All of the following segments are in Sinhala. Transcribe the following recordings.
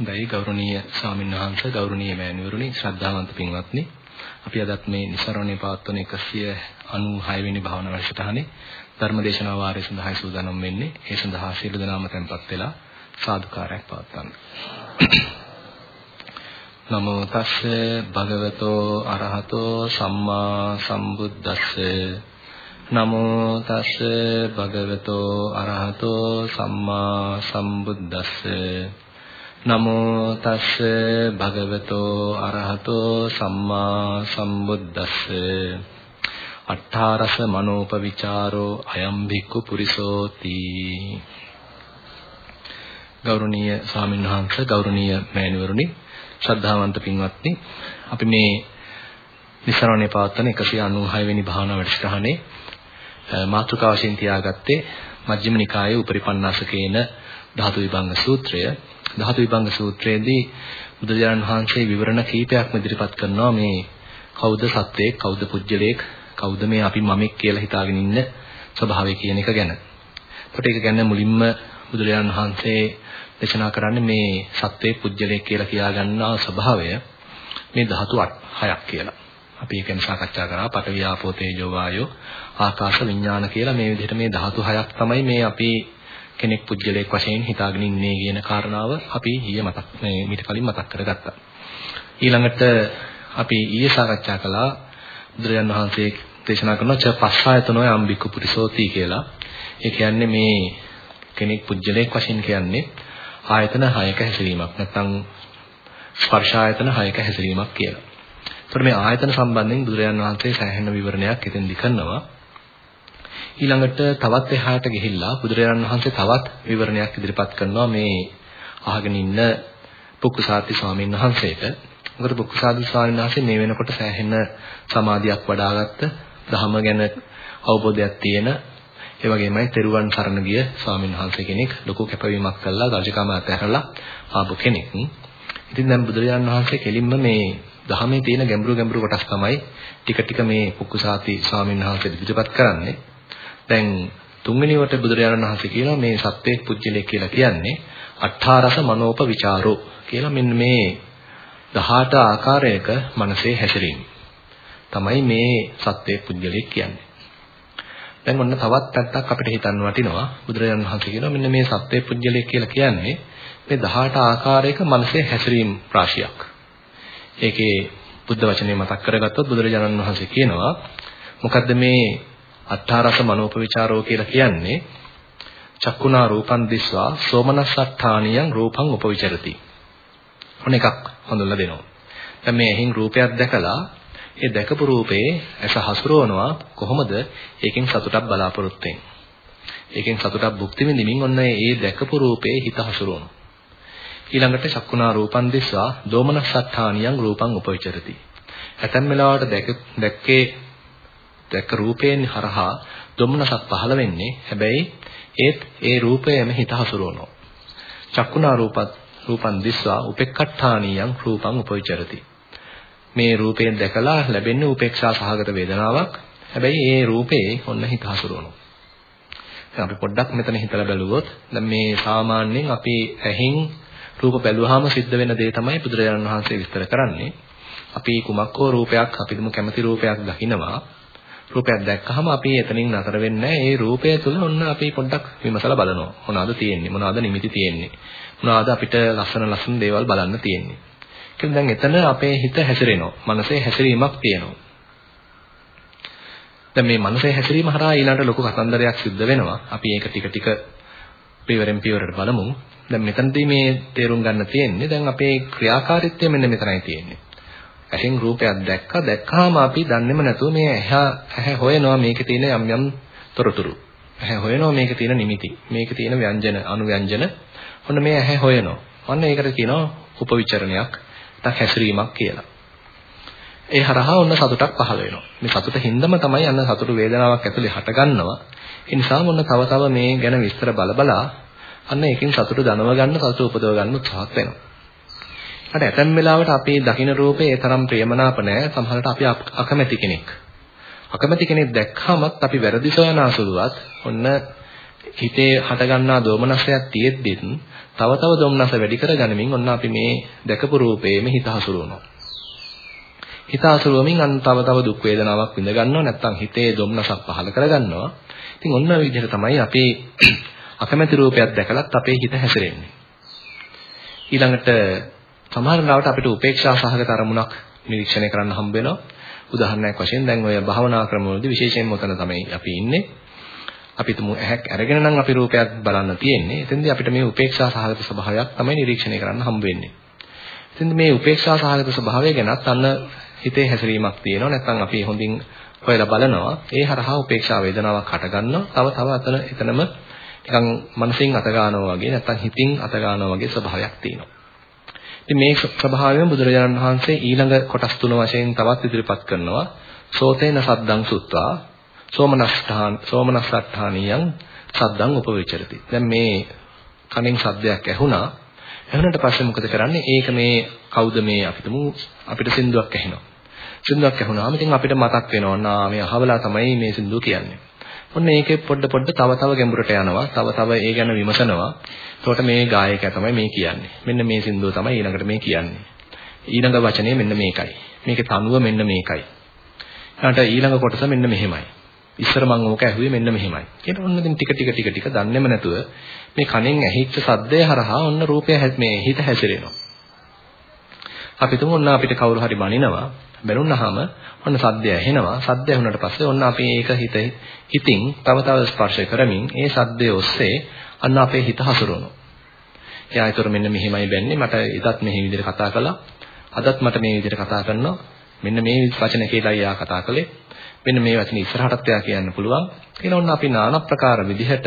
හොඳයි ගෞරවනීය ස්වාමීන් වහන්සේ ගෞරවනීය මෑණිවරුනි ශ්‍රද්ධාවන්ත පින්වත්නි. අපි අදත් මේ નિසරණේ පවත්වන 196 වෙනි භාවනා වැඩසටහනේ ධර්මදේශනා වාරය සඳහායි සූදානම් වෙන්නේ. ඒ සඳහා සියලු දෙනාම tempත් වෙලා සාදුකාරයක් පවත්වන්න. නමෝ තස්සේ භගවතෝ අරහතෝ සම්මා සම්බුද්දස්ස. නමෝ තස්සේ භගවතෝ අරහතෝ සම්මා සම්බුද්දස්ස. නමෝ තස්ස භගවතෝ අරහතෝ සම්මා සම්බුද්දස්ස. අට්ඨාරස මනෝපවිචාරෝ අයම් භික්ඛු පුරිසෝති. ගෞරවනීය ස්වාමීන් වහන්සේ ගෞරවනීය මෑණිවරුනි ශ්‍රද්ධාවන්ත පින්වත්නි අපි මේ විසරණේ පවත්වන 196 වෙනි භාවනා වැඩසටහනේ මාතෘකාව වශයෙන් තියාගත්තේ මජ්ක්‍ධිම නිකායේ උපරිපන්නසකේන ධාතු විභංග සූත්‍රය. ධාතු විභංග සූත්‍රයේදී බුදුරජාණන් වහන්සේ විවරණ කීපයක්ම ඉදිරිපත් කරනවා මේ කවුද සත්වයක් කවුද පුජ්‍යලයක් කවුද මේ අපි මමෙක් කියලා හිතාගෙන ඉන්න ස්වභාවය කියන එක ගැන. ඒකට ඒක ගැන මුලින්ම බුදුරජාණන් වහන්සේ දේශනා කරන්නේ මේ සත්වයේ පුජ්‍යලයක් කියලා කියාගන්නා ස්වභාවය මේ ධාතු හයක් කියලා. අපි ඒක ගැන සාකච්ඡා කරා පඨවි ආපෝ තේජෝ වායෝ ආකාශ විඥාන කියලා මේ විදිහට මේ ධාතු හයක් තමයි මේ අපි කෙනෙක් පුජ්‍යලයක් වශයෙන් හිතාගෙන ඉන්නේ කියන කාරණාව අපි ඊයේ මතක් මේ මීට කලින් මතක් කරගත්තා. ඊළඟට අපි ඊයේ සාකච්ඡා කළා බුදුරජාන් වහන්සේ දේශනා කරන ච පස්සායතනෝ අම්බිකු පුරිසෝති කියලා. ඒ කියන්නේ මේ කෙනෙක් පුජ්‍යලයක් වශයෙන් කියන්නේ ආයතන 6ක හැසිරීමක් නැත්නම් ස්පර්ශ ආයතන 6ක හැසිරීමක් කියලා. ඒතර මේ ආයතන සම්බන්ධයෙන් බුදුරජාන් වහන්සේ සෑහෙන විවරණයක් එතෙන්දි කරනවා. ඊළඟට තවත් එහාට ගිහිල්ලා බුදුරජාණන් වහන්සේ තවත් විවරණයක් ඉදිරිපත් කරනවා මේ අහගෙන ඉන්න පුක්කුසාති ස්වාමීන් වහන්සේට. මොකද පුක්කුසාති ස්වාමීන් වහන්සේ මේ වෙනකොට සෑහෙන සමාධියක් වඩාගත්ත, ධහම ගැන අවබෝධයක් තියෙන, ඒ වගේමයි තෙරුවන් සරණ ගිය ස්වාමීන් වහන්සේ කෙනෙක් ලොකු කැපවීමක් කළා රජකම අතහැරලා ආපු කෙනෙක්. ඉතින් දැන් බුදුරජාණන් වහන්සේ කෙලින්ම මේ දහමේ තියෙන ගැඹුරු ගැඹුරු කොටස් තමයි ටික ටික මේ පුක්කුසාති ස්වාමීන් වහන්සේ ඉදිරිපත් කරන්නේ. දැන් තුන්වෙනි වට බුදුරජාණන් වහන්සේ කියනවා මේ සත්වයේ පුජ්‍යලේ කියලා කියන්නේ අට්ඨාරස මනෝප ਵਿਚාරෝ කියලා මෙන්න මේ 18 ආකාරයක මනසේ හැසිරීම. තමයි මේ සත්වයේ පුජ්‍යලේ කියන්නේ. දැන් ඔන්න තවත් පැත්තක් අපිට හිතන්න වටිනවා බුදුරජාණන් වහන්සේ කියනවා මෙන්න මේ සත්වයේ පුජ්‍යලේ කියලා කියන්නේ මේ 18 ආකාරයක මනසේ හැසිරීම රාශියක්. ඒකේ බුද්ධ වචනේ මතක් කරගත්තොත් බුදුරජාණන් වහන්සේ කියනවා මොකද්ද මේ අට්ඨාරස මනෝපවිචාරෝ කියලා කියන්නේ චක්කුණා රූපං දිස්වා සෝමනස්සට්ඨානියං රූපං උපවිචරති. ඔන්න එකක් හඳුන්ලා දෙනවා. දැන් මේ ඇහින් රූපයක් දැකලා ඒ දැකපු රූපේ ඇස හසුරවනවා කොහොමද? ඒකෙන් සතුටක් බලාපොරොත්තු වෙන්නේ. ඒකෙන් සතුටක් භුක්ති විඳින්මින් ඔන්න ඒ දැකපු රූපේ හිත හසුරවනවා. ඊළඟට චක්කුණා රූපං දිස්වා දෝමනස්සට්ඨානියං රූපං උපවිචරති. ඇතැම් වෙලාවට දැක්කේ දැක්ක රූපයෙන් හරහා දුම්නසක් පහළ වෙන්නේ. හැබැයි ඒත් ඒ රූපයම හිත හසුරවනවා. චක්කුණා රූපත් රූපං දිස්වා උපෙක්ඛට්ඨානියං රූපං උපවිචරති. මේ රූපයෙන් දැකලා ලැබෙන්නේ උපේක්ෂා සහගත වේදනාවක්. හැබැයි ඒ රූපේ ඔන්න හිත හසුරවනවා. දැන් අපි පොඩ්ඩක් මෙතන හිතලා බැලුවොත් දැන් මේ සාමාන්‍යයෙන් අපි ඇහින් රූප බැලුවාම සිද්ධ වෙන දේ තමයි බුදුරජාණන් වහන්සේ විස්තර කරන්නේ. අපි කුමක් හෝ රූපයක් අපිටම කැමති රූපයක් දකිනවා රූපයක් දැක්කහම අපි එතනින් නතර වෙන්නේ ඒ රූපය තුළ ඔන්න අපි පොඩ්ඩක් විමසලා බලනවා. මොනවාද තියෙන්නේ? මොනවාද නිමිති තියෙන්නේ? මොනවාද අපිට ලස්සන ලස්සන දේවල් බලන්න තියෙන්නේ? කියලා දැන් එතන අපේ හිත හැසිරෙනවා. මනසේ හැසිරීමක් තියෙනවා. දැන් මේ මනසේ හැසිරීම හරහා ඊළඟට ලොකු කතන්දරයක් සිද්ධ වෙනවා. අපි ඒක ටික ටික පියවරෙන් පියවරට බලමු. දැන් මෙතනදී මේ තේරුම් ගන්න තියෙන්නේ දැන් අපේ ක්‍රියාකාරීත්වය මෙන්න මෙතනයි තියෙන්නේ. ඇහෙන් රූපයක් දැක්කා දැක්කාම අපි දන්නේම නැතුව මේ ඇහැ ඇහැ හොයනවා මේකේ තියෙන යම් යම් තොරතුරු. ඇහැ හොයනවා මේකේ තියෙන නිමිති. මේකේ තියෙන ව්‍යංජන අනුව්‍යංජන. ඔන්න මේ ඇහැ හොයනවා. ඔන්න ඒකට කියනවා උපවිචරණයක්. නැත්නම් හැසිරීමක් කියලා. ඒ හරහා ඔන්න සතුටක් පහළ වෙනවා. මේ සතුට හින්දම තමයි අන්න සතුට වේදනාවක් ඇතුලේ හටගන්නවා. ඒ නිසාම ඔන්න තව තව මේ ගැන විස්තර බල බලා අන්න ඒකෙන් සතුට දනව ගන්න සතුට උපදව ගන්න උත්සාහත් වෙනවා. අර ඇතැම් වෙලාවට අපේ දකින්න රූපේ ඒ තරම් ප්‍රියමනාප නැහැ. සමහරවිට අපි අකමැති කෙනෙක්. අකමැති කෙනෙක් දැක්කමත් අපි වැරදි සොයන අසුලුවත් ඔන්න හිතේ හටගන්නා දෝමනසයක් තියෙද්දිත් තව තව දෝමනස වැඩි කරගනිමින් ඔන්න අපි මේ දැකපු රූපේම හිත හසුරුවනවා. හිත හසුරුවමින් අන්න තව තව දුක් වේදනාවක් විඳ ගන්නවා නැත්නම් හිතේ දෝමනසක් පහල කරගන්නවා. ඉතින් ඔන්න ඔය විදිහට තමයි අපි අකමැති රූපයක් දැකලත් අපේ හිත හැසිරෙන්නේ. ඊළඟට සමහර ලාවට අපිට උපේක්ෂා සහගත අරමුණක් නිරීක්ෂණය කරන්න හම්බ වෙනවා. උදාහරණයක් වශයෙන් දැන් ඔය භාවනා ක්‍රමවලදී විශේෂයෙන්ම උතන තමයි අපි ඉන්නේ. අපි තුමු ඇහැක් අරගෙන නම් අපි රූපයක් බලන්න තියෙන්නේ. එතෙන්දී අපිට මේ උපේක්ෂා සහගත ස්වභාවයක් තමයි නිරීක්ෂණය කරන්න හම්බ වෙන්නේ. එතෙන්දී මේ උපේක්ෂා සහගත ස්වභාවය ගැනත් අන්න හිතේ හැසිරීමක් තියෙනවා. නැත්නම් අපි හොඳින් හොයලා බලනවා. ඒ හරහා උපේක්ෂා වේදනාවක් හටගන්නවා. තව තව අතන එතනම නිකන් මනසින් අත ගන්නවා වගේ නැත්නම් හිතින් අත ගන්නවා වගේ ස්වභාවයක් තියෙනවා. ඉතින් මේ ස්වභාවයෙන් බුදුරජාණන් වහන්සේ ඊළඟ කොටස් තුන වශයෙන් තවත් ඉදිරිපත් කරනවා. සෝතේන සද්දං සුත්වා සෝමනස්ඨාන සෝමනස්සට්ඨානියං සද්දං උපවිචරති. දැන් මේ කණෙන් සද්දයක් ඇහුණා. ඇහුණට පස්සේ මොකද කරන්නේ? ඒක මේ කවුද මේ අපිටම අපිට සින්දුවක් ඇහෙනවා. සින්දුවක් ඇහුණාම ඉතින් අපිට මතක් වෙනවා නා මේ අහවලා තමයි මේ සින්දුව කියන්නේ. ඔන්න ඒකේ පොඩ පොඩ තව තව ගැඹුරට යනවා. තව තව ඒ ගැන විමසනවා. එතකොට මේ ගායකයා තමයි මේ කියන්නේ. මෙන්න මේ සින්දුව තමයි ඊළඟට මේ කියන්නේ. ඊළඟ වචනේ මෙන්න මේකයි. මේකේ තනුව මෙන්න මේකයි. ඊළඟට ඊළඟ කොටස මෙන්න මෙහෙමයි. ඉස්සර මම ඕක ඇහුවේ මෙන්න මෙහෙමයි. ඒක ඔන්න ඉතින් ටික ටික ටික ටික දන්නේම නැතුව මේ කණෙන් ඇහිච්ච සද්දය හරහා ඔන්න රූපය මේ හිත හැසිරෙනවා. අපි තුමු ඔන්න අපිට කවුරු හරි බනිනවා බැලුනහම ඔන්න සද්දය ඇහෙනවා. සද්දය ඇහුනට පස්සේ ඔන්න අපි ඒක හිත හිතින් තව තව ස්පර්ශ කරමින් ඒ සද්දය ඔස්සේ අන්න අපේ හිත හසුරවනවා. එයා ඒතර මෙන්න මෙහෙමයි බැන්නේ මට ඉදත් මෙහි විදිහට කතා කළා. අදත් මට මේ විදිහට කතා කරනවා. මෙන්න මේ වචන කියලා එයා කතා කළේ. මෙන්න මේ වචනේ ඉස්සරහටත් එයා කියන්න පුළුවන්. කියලා ඔන්න අපි নানা ප්‍රකාර විදිහට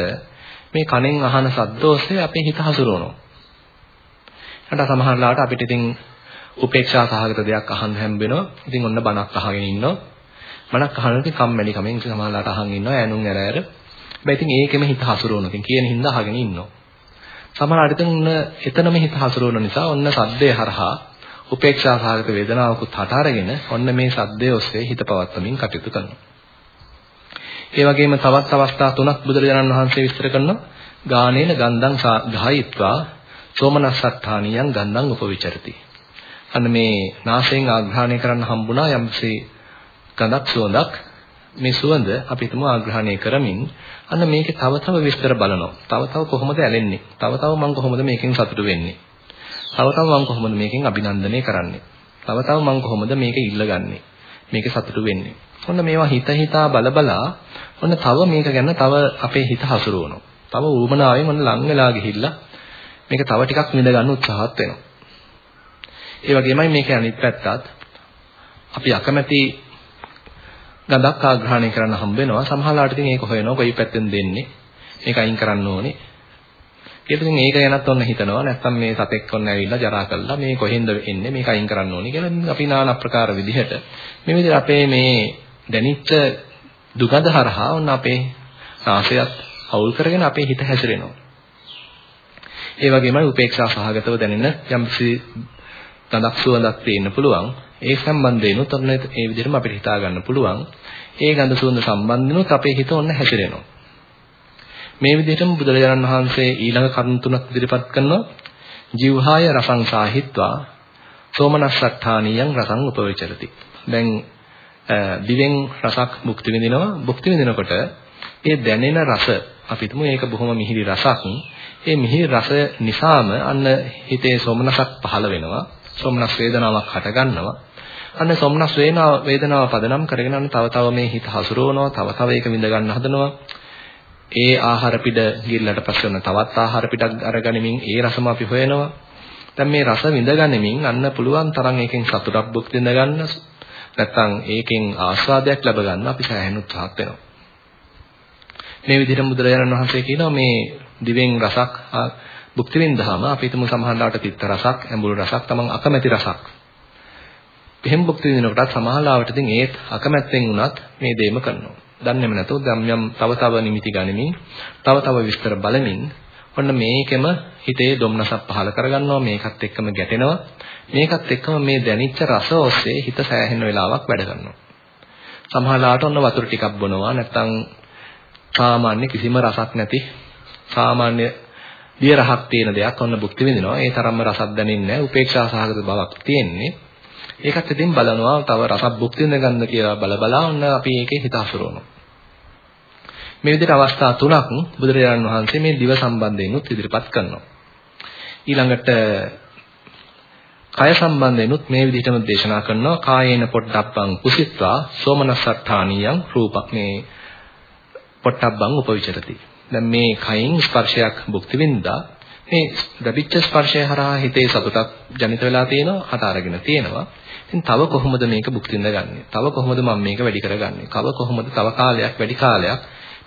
මේ කණෙන් අහන ශබ්ද ඔස්සේ අපේ හිත හසුරවනවා. ඊට සමහර ලාට අපිට ඉතින් උපේක්ෂා සහගත දෙයක් අහන්න හැම් වෙනවා. ඉතින් ඔන්න බණක් අහගෙන ඉන්නවා. බණක් අහනකොට කම්මැලි කමෙන් සමහර ලාට අහන් ඉන්නවා ඈනුන් ඇර ඇර. හැබැයි ඉතින් ඒකෙම හිත හසුරවනවා. ඉතින් කියන හින්දා අහගෙන ඉන්නවා. සමහර අරිට උන්න එතනම හිත හසුරවන නිසා ඔන්න සද්දේ හරහා උපේක්ෂා සහගත වේදනාවකුත් හට අරගෙන ඔන්න මේ සද්දේ ඔස්සේ හිත පවත්වමින් කටයුතු කරනවා. ඒ වගේම තවත් අවස්ථා තුනක් බුදුරජාණන් වහන්සේ විස්තර කරනවා. ගානේන ගන්ධං ගායිත්වා සෝමනස්සත්තානියං ගන්ධං උපවිචරති. අන්න මේ නාසයෙන් ආග්‍රහණය කරන්න හම්බුණා යම්සේ ගඳක් සුවඳක් මේ සුවඳ අපි හිතමු ආග්‍රහණය කරමින් අන්න මේකේ තව තව විස්තර බලනවා. තව තව කොහොමද ඇලෙන්නේ? තව තව මම කොහොමද මේකෙන් සතුටු වෙන්නේ? තව තව මම කොහොමද මේකෙන් අභිනන්දනය කරන්නේ? තව තව මම කොහොමද මේක ඉල්ලගන්නේ? මේක සතුටු වෙන්නේ? ඔන්න මේවා හිත හිතා බල බලා ඔන්න තව මේක ගැන තව අපේ හිත හසුරවනවා. තව ඌමනාවෙන් ඔන්න ලං වෙලා ගිහිල්ලා මේක තව ටිකක් විඳ ගන්න උත්සාහත් වෙනවා. ඒ වගේමයි මේකේ අනිත් පැත්තත් අපි අකමැති ගඳක් ආග්‍රහණය කරන්න හම්බ වෙනවා. සමහරවිට ඉතින් ඒක හොයනවා කොයි පැත්තෙන් දෙන්නේ. මේක අයින් කරන්න ඕනේ. ඉතින් මේක ගැනත් ඔන්න හිතනවා. නැත්තම් මේ සතෙක් ඔන්න ඇවිල්ලා ජරා කළා. මේ කොහෙන්ද එන්නේ? මේක අයින් කරන්න ඕනේ කියලා අපි নানা ප්‍රකාර විදිහට මේ විදිහට අපේ මේ දැනිච්ච දුගඳ හරහා ඔන්න අපේ නාසයත් අවුල් කරගෙන අපේ හිත හැසිරෙනවා. ඒ වගේමයි උපේක්ෂා සහගතව දැනෙන යම්කිසි ගඳක් සුවඳක් තියෙන්න පුළුවන්. ඒ සම්බන්ධයෙන්ුත් ඔන්න ඒ විදිහටම අපිට හිතා ගන්න පුළුවන්. ඒ ගඳ සුවඳ සම්බන්ධිනුත් අපේ හිත ඔන්න හැසිරෙනවා. මේ විදිහටම බුදුරජාණන් වහන්සේ ඊළඟ කරුණු තුනක් ඉදිරිපත් කරනවා. ජීවහාය රසං සාහිත්වා සෝමනස්සට්ඨානියං රසං උපවිචරති. දැන් දිවෙන් රසක් භුක්ති විඳිනවා. භුක්ති විඳිනකොට ඒ දැනෙන රස අපි හිතමු ඒක බොහොම මිහිරි රසක්. ඒ මිහිරි රස නිසාම අන්න හිතේ සෝමනසක් පහළ වෙනවා. සොම්නස් වේදනාවක් හටගන්නවා. අන්න සොම්නස් වේනාව වේදනාව පදනම් කරගෙන අන්න තව තව මේ හිත හසුරවනවා, තව තව ඒක විඳ ගන්න හදනවා. ඒ ආහාර පිට ගිල්ලට පස්සේ ඔන්න තවත් ආහාර පිටක් අරගනිමින් ඒ රසම අපි හොයනවා. දැන් මේ රස විඳගනිමින් අන්න පුළුවන් තරම් ඒකෙන් සතුටක් භුක්ති විඳ ගන්න නැත්නම් ඒකෙන් ආස්වාදයක් ලැබ ගන්න අපි සෑහෙන උත්සාහත් වෙනවා. මේ විදිහට බුදුරජාණන් වහන්සේ කියනවා මේ දිවෙන් රසක් භුක්ති විඳහම අපි හිතමු සමහරවිට තිත්ත රසක්, ඇඹුල් රසක්, තමන් අකමැති රසක්. එහෙම භුක්ති විඳිනකොටත් සමහරවිට ඉතින් ඒත් අකමැත්තෙන් වුණත් මේ දේම කරනවා. දන්නේම නැතුව යම් යම් තව තව නිමිති ගනිමින්, තව තව විස්තර බලමින් ඔන්න මේකෙම හිතේ දුම්නසක් පහල කරගන්නවා මේකත් එක්කම ගැටෙනවා මේකත් එක්කම මේ දැනිච්ච රස ඔස්සේ හිත සෑහෙන වෙලාවක් වැඩ කරනවා සමහරලාට ඔන්න වතුර ටිකක් බොනවා නැත්නම් සාමාන්‍ය කිසිම රසක් නැති සාමාන්‍ය දිය රහක් තියෙන දෙයක් ඔන්න භුක්ති විඳිනවා. ඒ තරම්ම රසක් දැනෙන්නේ නැහැ. උපේක්ෂා සහගත බවක් තියෙන්නේ. ඒකත් ඉතින් බලනවා තව රසක් භුක්ති විඳ ගන්න කියලා බල බලා ඔන්න අපි ඒකේ හිත හසුරවනවා. මේ විදිහට අවස්ථා තුනක් බුදුරජාණන් වහන්සේ මේ දිව සම්බන්ධයෙන් උත් ඉදිරිපත් කරනවා. ඊළඟට කය සම්බන්ධයෙන්ුත් මේ විදිහටම දේශනා කරනවා කායේන පොට්ටබ්බං කුසිත්වා සෝමනස්සට්ඨානියං රූපක් මේ පොට්ටබ්බං උපවිචරති. දැන් මේ කයින් ස්පර්ශයක් භුක්ති විඳා මේ ලැබිච්ච ස්පර්ශය හරහා හිතේ සතුටක් ජනිත වෙලා තියෙනවා හට අරගෙන තියෙනවා. ඉතින් තව කොහොමද මේක භුක්ති විඳගන්නේ? තව කොහොමද මම මේක වැඩි කරගන්නේ? තව කොහොමද තව කාලයක් වැඩි කාලයක්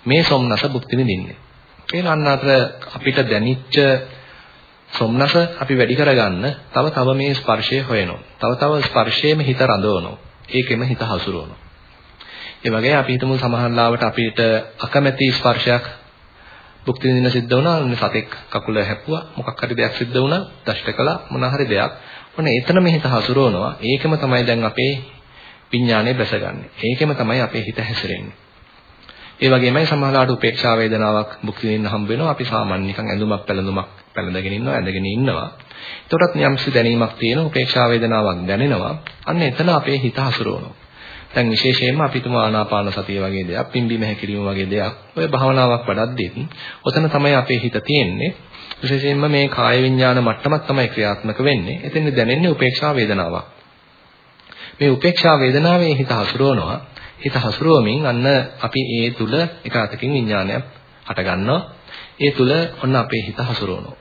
මේ සොම්නස භුක්ති විඳින්නේ? කියලා අන්න අතර අපිට දැනිච්ච සොම්නස අපි වැඩි කරගන්න තව තව මේ ස්පර්ශය හොයනවා. තව තව ස්පර්ශයේම හිත රඳවනවා. ඒකෙම හිත හසුරවනවා. ඒ වගේ අපි හිතමු සමහරවිට අපිට අකමැති ස්පර්ශයක් භුක්ති විඳින්න සිද්ධ වුණා. සතෙක් කකුල හැප්පුවා. මොකක් හරි දෙයක් සිද්ධ වුණා. දෂ්ට කළා. මොන හරි දෙයක්. ඔන්න එතනම හිත හසුරවනවා. ඒකෙම තමයි දැන් අපේ විඥානය බැසගන්නේ. ඒකෙම තමයි අපේ හිත හැසිරෙන්නේ. ඒ වගේමයි සමහරවිට උපේක්ෂා වේදනාවක් භුක්ති විඳින්න හම්බ වෙනවා. අපි සාමාන්‍ය නිකන් ඇඳුමක් පැළඳුමක් පැළඳගෙන ඉන්නවා, ඇඳගෙන ඉන්නවා. ඒකටත් යම්සි දැනීමක් තියෙනවා, උපේක්ෂා වේදනාවක් දැනෙනවා. අන්න එතන අපේ හිත හසුරවනවා. දැන් විශේෂයෙන්ම අපි තුමා ආනාපාන සතිය වගේ දෙයක්, පිම්බීම හැකිරීම වගේ දෙයක්, ඔය භාවනාවක් වඩද්දී ඔතන තමයි අපේ හිත තියෙන්නේ. විශේෂයෙන්ම මේ කාය විඥාන මට්ටමක් තමයි ක්‍රියාත්මක වෙන්නේ. එතෙන් දැනෙන්නේ උපේක්ෂා වේදනාවක්. මේ උපේක්ෂා වේදනාවේ හිත හසුරවනවා. හිත හසුරුවමින් අන්න අපි ඒ තුල එක අතකින් විඥානයක් හට ගන්නවා. ඒ තුල ඔන්න අපේ හිත හසුරවනවා.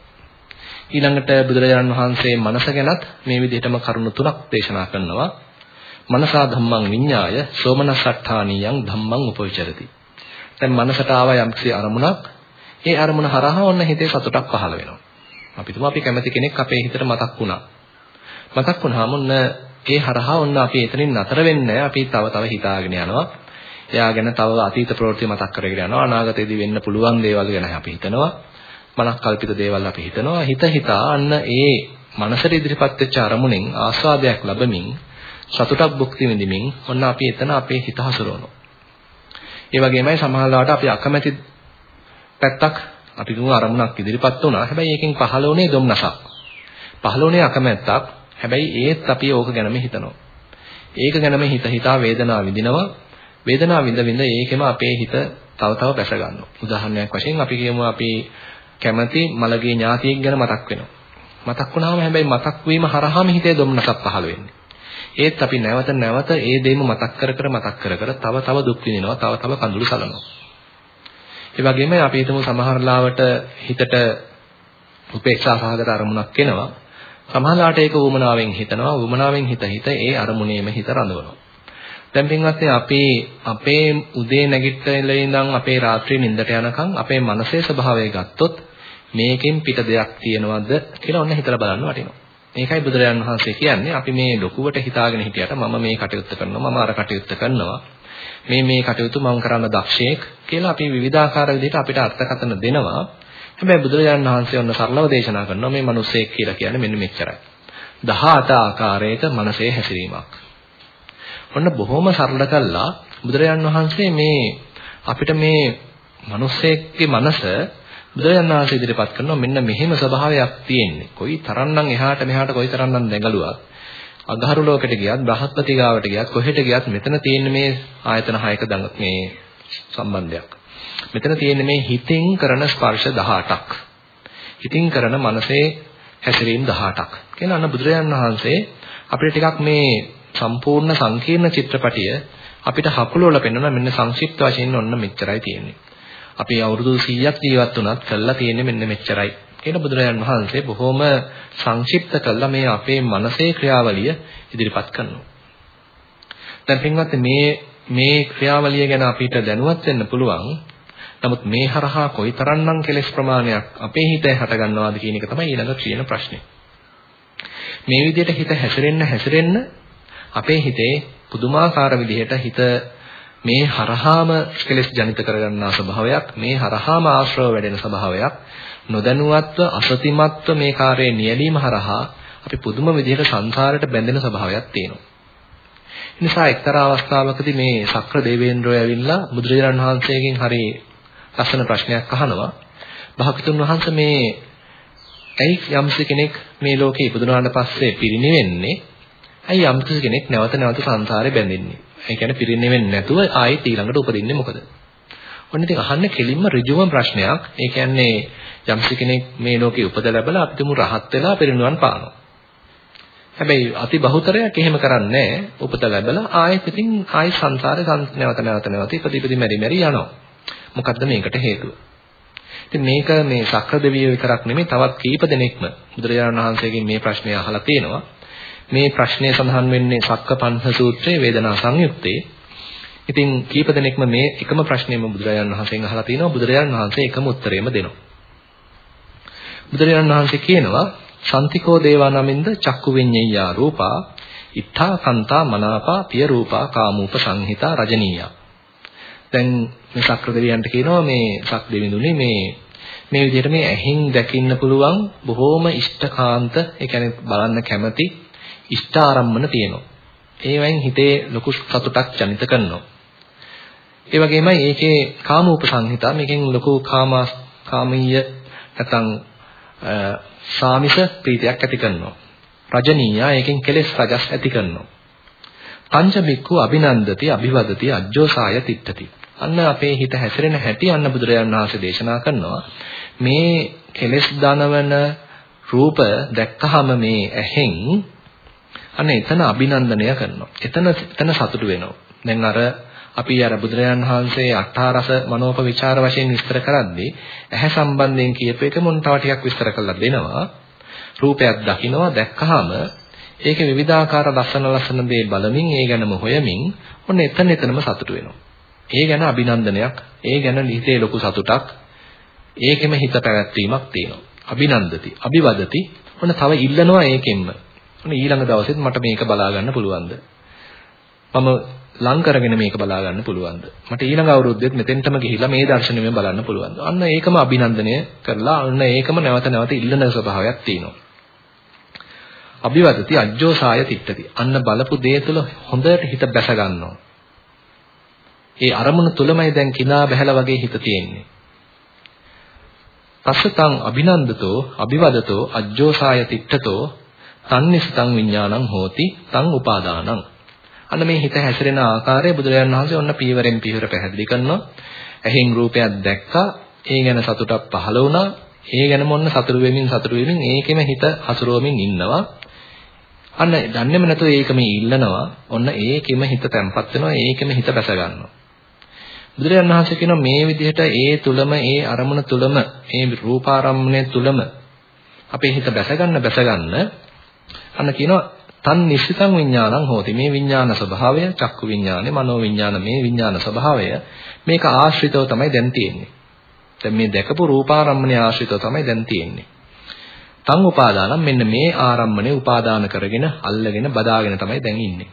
ඊළඟට බුදුරජාණන් වහන්සේ මනස ගැනත් මේ විදිහටම කරුණු තුනක් දේශනා කරනවා. මනසා ධම්මං විඤ්ඤාය සෝමනසට්ඨානියං ධම්මං උපවිචරති. දැන් මනසට ආව යම්කිසි අරමුණක් ඒ අරමුණ හරහා ඔන්න හිතේ සතුටක් පහළ වෙනවා. අපි තුමා අපි කැමති කෙනෙක් අපේ හිතට මතක් වුණා. මතක් වුණාම ඔන්න ඒ හරහා ඔන්න අපි එතනින් නතර වෙන්නේ අපි තව තව හිතාගෙන යනවා. එයා ගැන තව අතීත ප්‍රවෘත්ති මතක් කරගෙන යනවා. අනාගතයේදී වෙන්න පුළුවන් දේවල් ගැන අපි හිතනවා. මනස් කල්පිත දේවල් අපි හිතනවා. හිත හිතා අන්න ඒ මනසට ඉදිරිපත් වෙච්ච අරමුණෙන් ආස්වාදයක් ලැබමින් සතුටක් භුක්ති විඳිමින් ඔන්න අපි එතන අපේ හිත හසුරවනවා. ඒ වගේමයි සමහරවිට අපි අකමැති පැත්තක් අපි දුන්න අරමුණක් ඉදිරිපත් වුණා. හැබැයි ඒකෙන් පහළ වුණේ දුම්නසක්. පහළ වුණේ අකමැත්තක්. හැබැයි ඒත් අපි ඕක ගැනම හිතනවා. ඒක ගැනම හිත හිතා වේදනාව විඳිනවා. වේදනාව විඳ විඳ ඒකෙම අපේ හිත තව තව බැස ගන්නවා. උදාහරණයක් වශයෙන් අපි කියමු අපි කැමති මලගේ ඥාතියෙක් ගැන මතක් වෙනවා. මතක් වුණාම හැබැයි මතක් වීම හරහාම හිතේ දුම්නසක් පහළ වෙන්නේ. ඒත් අපි නැවත නැවත ඒ දෙයම මතක් කර කර මතක් කර කර තව තව දුක් විඳිනවා, තව තව කඳුළු සලනවා. ඒ වගේම අපි හිතමු සමහර ලාවට හිතට උපේක්ෂා සහගත අරමුණක් එනවා. සමහරලාට ඒක වුමනාවෙන් හිතනවා වුමනාවෙන් හිත හිත ඒ අරමුණේම හිත රඳවනවා. දැන් පින්වත්නි අපි අපේ උදේ නැගිටලා ඉඳන් අපේ රාත්‍රියේ නිින්දට යනකම් අපේ මනසේ ස්වභාවය ගත්තොත් මේකෙන් පිට දෙයක් තියනවද කියලා ඔන්න හිතලා බලන්න වටිනවා. මේකයි බුදුරජාණන් වහන්සේ කියන්නේ අපි මේ ලොකුවට හිතාගෙන හිටියට මම මේ කටයුත්ත කරනවා මම අර කටයුත්ත කරනවා මේ මේ කටයුතු මම කරන්න දක්ෂයෙක් කියලා අපි විවිධාකාර විදිහට අපිට අර්ථකථන දෙනවා හැබැයි බුදුරජාණන් වහන්සේ ඔන්න සරලව දේශනා කරනවා මේ මිනිස්සෙක් කියලා කියන්නේ මෙන්න මෙච්චරයි. 18 ආකාරයක මනසේ හැසිරීමක්. ඔන්න බොහොම සරල කළා බුදුරජාණන් වහන්සේ මේ අපිට මේ මිනිස්සෙක්ගේ මනස බුදුරජාණන් වහන්සේ ඉදිරිපත් කරනවා මෙන්න මෙහෙම ස්වභාවයක් තියෙන්නේ. කොයි තරම්නම් එහාට මෙහාට කොයි තරම්නම් දැඟලුවක්. අගහරු ලෝකෙට ගියත් බ්‍රහස්පති ගාවට ගියත් කොහෙට ගියත් මෙතන තියෙන මේ ආයතන හයක මේ සම්බන්ධයක්. මෙතන තියෙන්නේ මේ හිතෙන් කරන ස්පර්ශ 18ක්. හිතින් කරන මනසේ හැසිරීම් 18ක්. කියන අන්න බුදුරජාණන් වහන්සේ අපිට ටිකක් මේ සම්පූර්ණ සංකීර්ණ චිත්‍රපටිය අපිට හකුලවල පෙන්වන මෙන්න සංක්ෂිප්ත වශයෙන් ඔන්න මෙච්චරයි තියෙන්නේ. අපි අවුරුදු 100ක් ජීවත් වුණත් කළා තියෙන්නේ මෙන්න මෙච්චරයි. කියන බුදුරජාණන් වහන්සේ බොහොම සංක්ෂිප්ත කළා මේ අපේ මනසේ ක්‍රියාවලිය ඉදිරිපත් කරනවා. දැන් පින්වත් මේ මේ ක්‍රියාවලිය ගැන අපිට දැනුවත් වෙන්න පුළුවන් නමුත් මේ හරහා කොයිතරම්නම් කෙලෙස් ප්‍රමාණයක් අපේ හිතේ හටගන්නවාද කියන එක තමයි ඊළඟ කියන ප්‍රශ්නේ. මේ විදිහට හිත හැසිරෙන්න හැසිරෙන්න අපේ හිතේ පුදුමාකාර විදිහට හිත මේ හරහාම කෙලෙස් ජනිත කරගන්නා ස්වභාවයක් මේ හරහාම ආශ්‍රව වැඩෙන ස්වභාවයක් නොදැනුවත්ව අසතිමත්ව මේ කාර්යය නියැලීම හරහා අපි පුදුම විදිහට සංසාරයට බැඳෙන ස්වභාවයක් තියෙනවා. නිසා එක්තරා අවස්ථාවකදී මේ සක්‍ර දෙවේන්ද්‍රය ඇවිල්ලා බුදුරජාණන් වහන්සේගෙන් හරි ලස්සන ප්‍රශ්නයක් අහනවා. භාගතුන් වහන්සේ මේ ඇයි යම්ස කෙනෙක් මේ ලෝකේ ඉපදුනාට පස්සේ පිරිණිවෙන්නේ? ඇයි යම්ස කෙනෙක් නැවත නැවත සංසාරේ බැඳෙන්නේ? ඒ කියන්නේ පිරිණිවෙන්නේ නැතුව ආයෙත් ඊළඟට උපදින්නේ මොකද? ඔන්න ඉතින් අහන්නේ කෙලින්ම ඍජුවම ප්‍රශ්නයක්. ඒ කියන්නේ යම්ස කෙනෙක් මේ ලෝකේ උපද ලැබලා අපිටම රහත් වෙලා පිරිනිවන් පානවා. හැබැයි අති බහුතරයක් එහෙම කරන්නේ උපත ලැබලා ආයෙත් ඉතින් ආයෙ සංසාරේ නැවත නැවත නැවත ඉපදි ඉපදි මෙරි මෙරි යනවා. මොකද්ද මේකට හේතුව? ඉතින් මේක මේ සක්‍ර දෙවියෝ විතරක් නෙමෙයි තවත් කීප දෙනෙක්ම බුදුරජාණන් වහන්සේගෙන් මේ ප්‍රශ්නය අහලා තියෙනවා. මේ ප්‍රශ්නය සඳහන් වෙන්නේ සක්කපන්හ සූත්‍රයේ වේදනා සංයුත්තේ. ඉතින් කීප දෙනෙක්ම මේ එකම ප්‍රශ්නයම බුදුරජාණන් වහන්සේගෙන් අහලා තිනවා. බුදුරජාණන් වහන්සේ එකම උත්තරයම දෙනවා. බුදුරජාණන් වහන්සේ කියනවා සන්තිකෝ දේවා නමින්ද චක්කු විඤ්ඤයා රූපා ඉත්තා කන්තා මනාපා පිය රූපා කාමූප සංහිතා රජනීයා දැන් මේ සක්‍ර දෙවියන්ට කියනවා මේ සක් දෙවිඳුනේ මේ මේ විදිහට මේ ඇහෙන් දැකින්න පුළුවන් බොහෝම ඉෂ්ඨකාන්ත ඒ කියන්නේ බලන්න කැමති ඉෂ්ඨ ආරම්මන තියෙනවා. ඒවෙන් හිතේ ලොකු සතුටක් ජනිත කරනවා. ඒ වගේමයි ඒකේ කාම උපසංහිතා මේකෙන් ලොකු කාමා කාමීය නැත්නම් සාමිස ප්‍රීතියක් ඇති කරනවා. රජනීය ඒකෙන් කෙලෙස් රජස් ඇති කරනවා. පංච බික්ඛු අභිනන්දති අභිවදති අජ්ජෝසාය තිට්ඨති. අන්න අපේ හිත හැසිරෙන හැටි අන්න බුදුරජාණන් වහන්සේ දේශනා කරනවා. මේ කෙලෙස් දනවන රූප දැක්කහම මේ ඇහෙන් අන්න එතන අභිනන්දනය කරනවා. එතන එතන සතුටු වෙනවා. දැන් අර අපි අර බුදුරජාණන් වහන්සේ අට්ඨාරස මනෝපවිචාර වශයෙන් විස්තර කරද්දී ඇහැ සම්බන්ධයෙන් කියපු එක මොන් තව ටිකක් විස්තර කරලා දෙනවා. රූපයක් දකිනවා දැක්කහම ඒකේ විවිධාකාර ලස්සන ලස්සන දේ බලමින් ඒ ගැනම හොයමින් ඔන්න එතන එතනම සතුටු වෙනවා. ඒ ගැන අභිනන්දනයක්, ඒ ගැන හිතේ ලොකු සතුටක්, ඒකෙම හිත පැවැත්වීමක් තියෙනවා. අභිනන්දති, අභිවදති. ඔන්න තව ඉල්ලනවා ඒකෙන්ම. ඔන්න ඊළඟ දවසෙත් මට මේක බලා ගන්න පුළුවන්ද? මම ලං කරගෙන මේක බලා ගන්න පුළුවන්ද? මට ඊළඟ අවුරුද්දෙත් මෙතෙන්ටම ගිහිල්ලා මේ දර්ශනයම බලන්න පුළුවන්ද? අන්න ඒකම අභිනන්දනය කරලා අන්න ඒකම නැවත නැවත ඉල්ලන ස්වභාවයක් තියෙනවා. අභිවදති අජ්ජෝසාය තිට්ඨති. අන්න බලපු දේ තුළ හොඳට හිත බැස ගන්නවා. ඒ අරමුණ තුලමයි දැන් කිනා බහැලා වගේ හිත තියෙන්නේ. පස්සතං අභිනන්දතෝ අභිවදතෝ අජ්ජෝසාය තිට්ඨතෝ තන්නිසතං විඥානං හෝති තං උපාදානං අන්න මේ හිත හැසිරෙන ආකාරය බුදුරජාණන් වහන්සේ ඔන්න පීවරෙන් පීවර පැහැදිලි කරනවා. ඇහෙන් රූපයක් දැක්කා, ඒ ගැන සතුටක් පහළ වුණා. ඒ ගැනම ඔන්න සතුටු වෙමින් සතුටු වෙමින් ඒකෙම හිත හසුරුවමින් ඉන්නවා. අන්න දන්නේම නැතුව ඒකම ඉල්ලනවා. ඔන්න ඒකෙම හිත තැම්පත් වෙනවා. ඒකෙම හිත බැස ගන්නවා. බුදුරජාණන් වහන්සේ කියනවා මේ විදිහට ඒ තුලම ඒ අරමුණ තුලම මේ රූපාරම්මණය තුලම අපේ හිත බැස ගන්න බැස ගන්න අන්න කියනවා තන් නිශ්චිතං විඥානං හෝති. මේ විඥාන ස්වභාවය චක්කු විඥානේ මනෝ විඥාන මේ විඥාන ස්වභාවය මේක ආශ්‍රිතව තමයි දැන් තියෙන්නේ. දැන් මේ දැකපු රූපාරම්මණය ආශ්‍රිතව තමයි දැන් තියෙන්නේ. තං උපාදානම් මෙන්න මේ ආරම්මණය උපාදාන කරගෙන අල්ලගෙන බදාගෙන තමයි දැන් ඉන්නේ.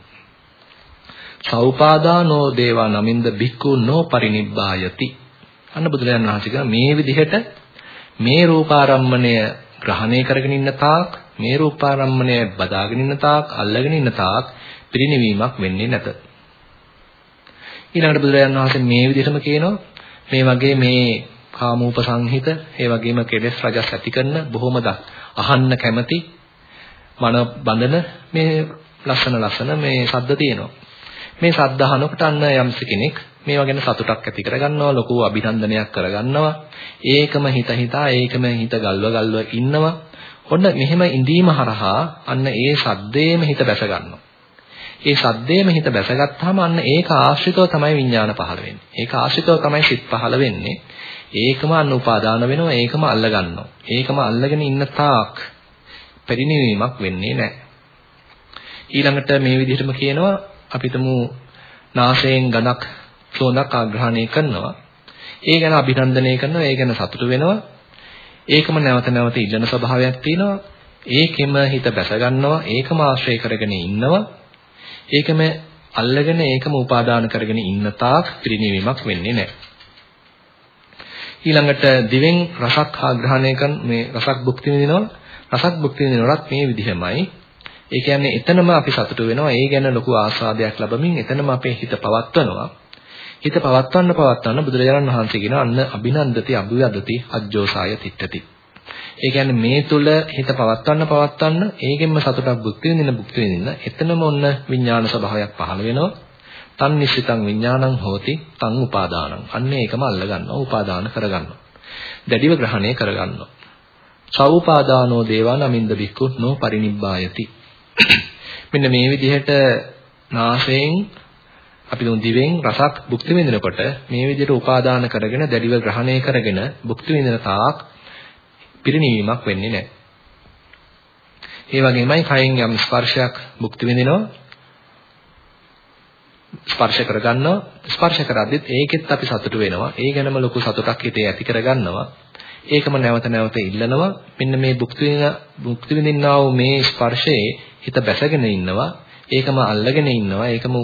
සෞපාදානෝ දේවා නමින්ද බික්ඛු නෝ පරිනිබ්බායති. අන්න බුදුරජාණන් වහන්සේ කියන මේ විදිහට මේ රූපාරම්මණය ග්‍රහණය කරගෙන ඉන්න තාක් මේ රූපාරම්මණය බදාගෙන ඉන්න තාක් අල්ලගෙන ඉන්න තාක් පිරිණිවීමක් වෙන්නේ නැත. ඊළඟට බුදුරජාණන් වහන්සේ මේ විදිහටම කියනවා මේ වගේ මේ කාමූපසංහිත ඒ වගේම කෙලෙස් රජස් ඇති කරන බොහොම අහන්න කැමති මන බඳන මේ ලස්සන ලස්සන මේ ශබ්ද තියෙනවා. මේ සද්ධාහනකට අන්න යම්ස කෙනෙක් මේවා ගැන සතුටක් ඇති කරගන්නවා ලොකු අභිනන්දනයක් කරගන්නවා. ඒකම හිත හිතා ඒකම හිත ගල්ව ගල්ව ඉන්නවා. ඔන්න මෙහෙම ඉඳීම හරහා අන්න ඒ සද්දේම හිත බැස ගන්නවා. ඒ සද්දේම හිත බැසගත්තාම අන්න ඒක ආශ්‍රිතව තමයි විඥාන පහළ වෙන්නේ. ඒක ආශ්‍රිතව තමයි සිත් පහළ වෙන්නේ. ඒකම අන්න උපාදාන වෙනවා ඒකම අල්ල ගන්නවා ඒකම අල්ලගෙන ඉන්න තාක් පරිණිවීමක් වෙන්නේ නැහැ. ඊළඟට මේ විදිහටම කියනවා අපිටම නාසයෙන් ගඳක් සුවඳක් ආග්‍රහණය කරනවා. ඒ ගැන අභිනන්දනය කරනවා, ඒ ගැන සතුටු වෙනවා. ඒකම නැවත නැවත ඉල්ලන ස්වභාවයක් තියෙනවා. ඒකෙම හිත බැස ගන්නවා, ඒකම ආශ්‍රය කරගෙන ඉන්නවා. ඒකම අල්ලගෙන ඒකම උපාදාන කරගෙන ඉන්න තාක් පිරිණිවීමක් වෙන්නේ නැහැ. ඊළඟට දිවෙන් රසක් ආග්‍රහණය කරන මේ රසක් භුක්ති විඳිනවා. රසක් භුක්ති විඳිනවලත් මේ විදිහමයි. ඒ කියන්නේ එතනම අපි සතුටු වෙනවා. ඒ ගැන ලොකු ආස්වාදයක් ලැබමින් එතනම අපේ හිත පවත්වනවා. හිත පවත්වන්න පවත්වන්න බුදුරජාණන් වහන්සේ කියන අන්න අභිනන්දති අභිවදති අජ්ජෝසාය තිට්ඨති. ඒ කියන්නේ මේ තුල හිත පවත්වන්න පවත්වන්න ඒකෙන්ම සතුටක් භුක්ති විඳින භුක්ති විඳින්න එතනම ඔන්න විඥාන ස්වභාවයක් පහළ වෙනවා. තන් නිශ්චිතං විඥානං හෝති තං උපාදානං. අන්න ඒකම අල්ල ගන්නවා උපාදාන කරගන්නවා. දැඩිව ග්‍රහණය කරගන්නවා. සෞපාදානෝ දේවා නමින්ද බික්කු නෝ පරිනිබ්බායති. මෙන්න මේ විදිහට නාසයෙන් අපි දුන් දිවෙන් රසක් භුක්ති විඳිනකොට මේ විදිහට උපාදාන කරගෙන දැඩිව ග්‍රහණය කරගෙන භුක්ති විඳින තාක් පිරිණීමක් වෙන්නේ නැහැ. ඒ වගේමයි කයෙන් යම් ස්පර්ශයක් භුක්ති විඳිනවා ස්පර්ශ කරගන්නවා ස්පර්ශ කරද්දිත් ඒකෙත් අපි සතුටු වෙනවා. ඒ ගැනම ලොකු සතුටක් හිතේ ඇති කරගන්නවා. ඒකම නැවත නැවත ඉල්ලනවා. මෙන්න මේ භුක්ති විඳින භුක්ති විඳින්නා වූ මේ ස්පර්ශයේ හිත බැසගෙන ඉන්නවා. ඒකම අල්ලගෙන ඉන්නවා. ඒකම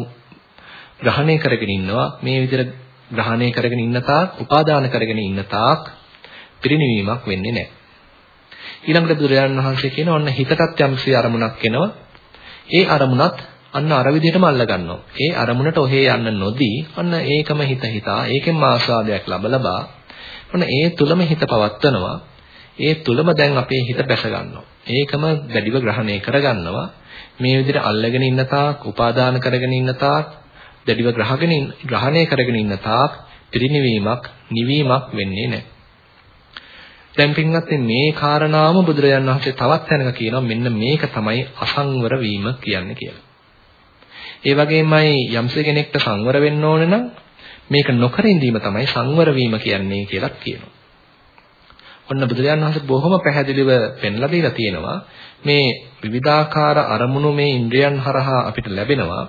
ග්‍රහණය කරගෙන ඉන්නවා. මේ විදිහට ග්‍රහණය කරගෙන ඉන්න තාක් උපාදාන කරගෙන ඉන්න තාක් පිරිණිවීමක් වෙන්නේ නැහැ. ඊළඟට බුදුරජාණන් වහන්සේ කියන ඔන්න හිතටත් යම්සි අරමුණක් එනවා. ඒ අරමුණත් අන්න අර විදිහටම අල්ල ගන්නවා. ඒ අරමුණට ඔහේ යන්න නොදී අන්න ඒකම හිත හිතා ඒකෙන් ආස්වාදයක් ලබ ලබා ඔන්න ඒ තුලම හිත පවත්වනවා. ඒ තුලම දැන් අපේ හිත බැස ගන්නවා. ඒකම වැඩිව ග්‍රහණය කරගන්නවා මේ විදිහට අල්ලගෙන ඉන්න තාක් උපාදාන කරගෙන ඉන්න තාක් දැඩිව ග්‍රහගෙන ග්‍රහණය කරගෙන ඉන්න තාක් පිරිණිවීමක් නිවීමක් වෙන්නේ නැහැ. දැන් පින්වත්නි මේ කාරණාවම බුදුරජාන් වහන්සේ තවත් තැනක කියනවා මෙන්න මේක තමයි අසංවර වීම කියන්නේ කියලා. ඒ වගේමයි යම්ස කෙනෙක්ට සංවර වෙන්න ඕන නම් මේක නොකර ඉඳීම තමයි සංවර වීම කියන්නේ කියලා කියනවා. ඔන්න බුදුරජාණන් වහන්සේ බොහොම පැහැදිලිව පෙන්ලා දීලා තියෙනවා මේ විවිධාකාර අරමුණු මේ ඉන්ද්‍රයන් හරහා අපිට ලැබෙනවා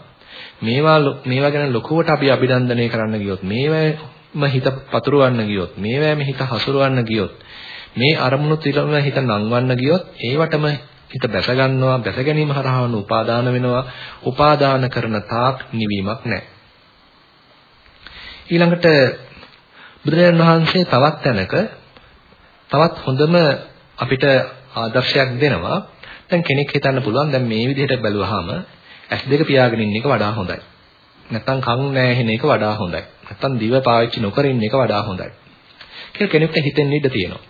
මේවා මේවා ගැන ලොකුවට අපි අභිනන්දනය කරන්න ගියොත් මේවම හිත පතුරවන්න ගියොත් මේවැම හිත හසුරවන්න ගියොත් මේ අරමුණු තිරම හිත නංවන්න ගියොත් ඒවටම හිත බැස ගන්නවා බැස ගැනීම හරහා වන උපාදාන වෙනවා. උපාදාන කරන තාක් නිවීමක් නැහැ. ඊළඟට බුදුරජාණන් වහන්සේ තවත් තැනක තවත් හොඳම අපිට ආදර්ශයක් දෙනවා. දැන් කෙනෙක් හිතන්න පුළුවන් දැන් මේ විදිහට බැලුවාම ඇස් දෙක පියාගෙන ඉන්න එක වඩා හොඳයි. නැත්තම් කන් නැහෙන එක වඩා හොඳයි. නැත්තම් දිව පාවිච්චි නොකර ඉන්න එක වඩා හොඳයි. කියලා කෙනෙක්ට හිතෙන්න ඉඩ තියෙනවා.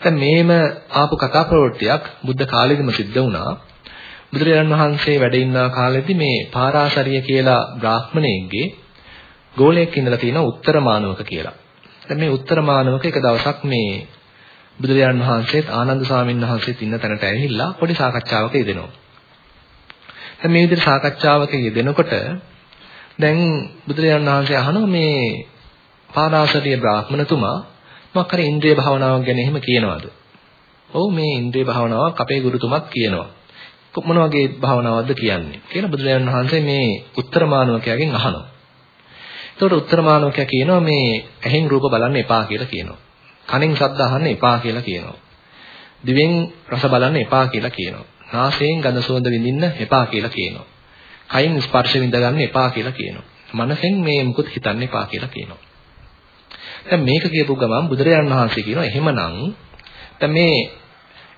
දැන් මේම ආපු කතා ප්‍රවෘත්තියක් බුද්ධ කාලෙදිම සිද්ධ වුණා. බුදුරජාණන් වහන්සේ වැඩ ඉන්න කාලෙදී මේ පාරාසරිය කියලා බ්‍රාහ්මණයෙක්ගේ ගෝලයක් ඉඳලා තියෙන උත්තර මානවක කියලා. දැන් මේ උත්තර මානවක එක දවසක් මේ බුදුරජාණන් වහන්සේත් ආනන්ද ස්වාමීන් වහන්සේත් ඉන්න තැනට ඇවිල්ලා පොඩි සාකච්ඡාවක යෙදෙනවා. දැන් මේ විදිහට සාකච්ඡාවක යෙදෙනකොට දැන් බුදුරජාණන් වහන්සේ අහනවා මේ පාරාසරිය බ්‍රාහ්මණතුමා මොකක් හරි ඉන්ද්‍රිය භාවනාවක් ගැන එහෙම කියනවාද? ඔව් මේ ඉන්ද්‍රිය භාවනාවක් අපේ ගුරුතුමත් කියනවා. මොන වගේ භාවනාවක්ද කියන්නේ? කියලා බුදුරජාණන් වහන්සේ මේ උත්තර මානවකයාගෙන් අහනවා. එතකොට උත්තර මානවකයා කියනවා මේ ඇහෙන් රූප බලන්න එපා කියලා කියනවා. කනෙන් ශබ්ද අහන්න එපා කියලා කියනවා. දිවෙන් රස බලන්න එපා කියලා කියනවා. නාසයෙන් ගඳ සුවඳ විඳින්න එපා කියලා කියනවා. කයින් ස්පර්ශ විඳ ගන්න එපා කියලා කියනවා. මනසෙන් මේ මුකුත් හිතන්න එපා කියලා කියනවා. දැන් මේක කියපු ගමන් බුදුරජාණන් වහන්සේ කියනවා එහෙමනම් දැන් මේ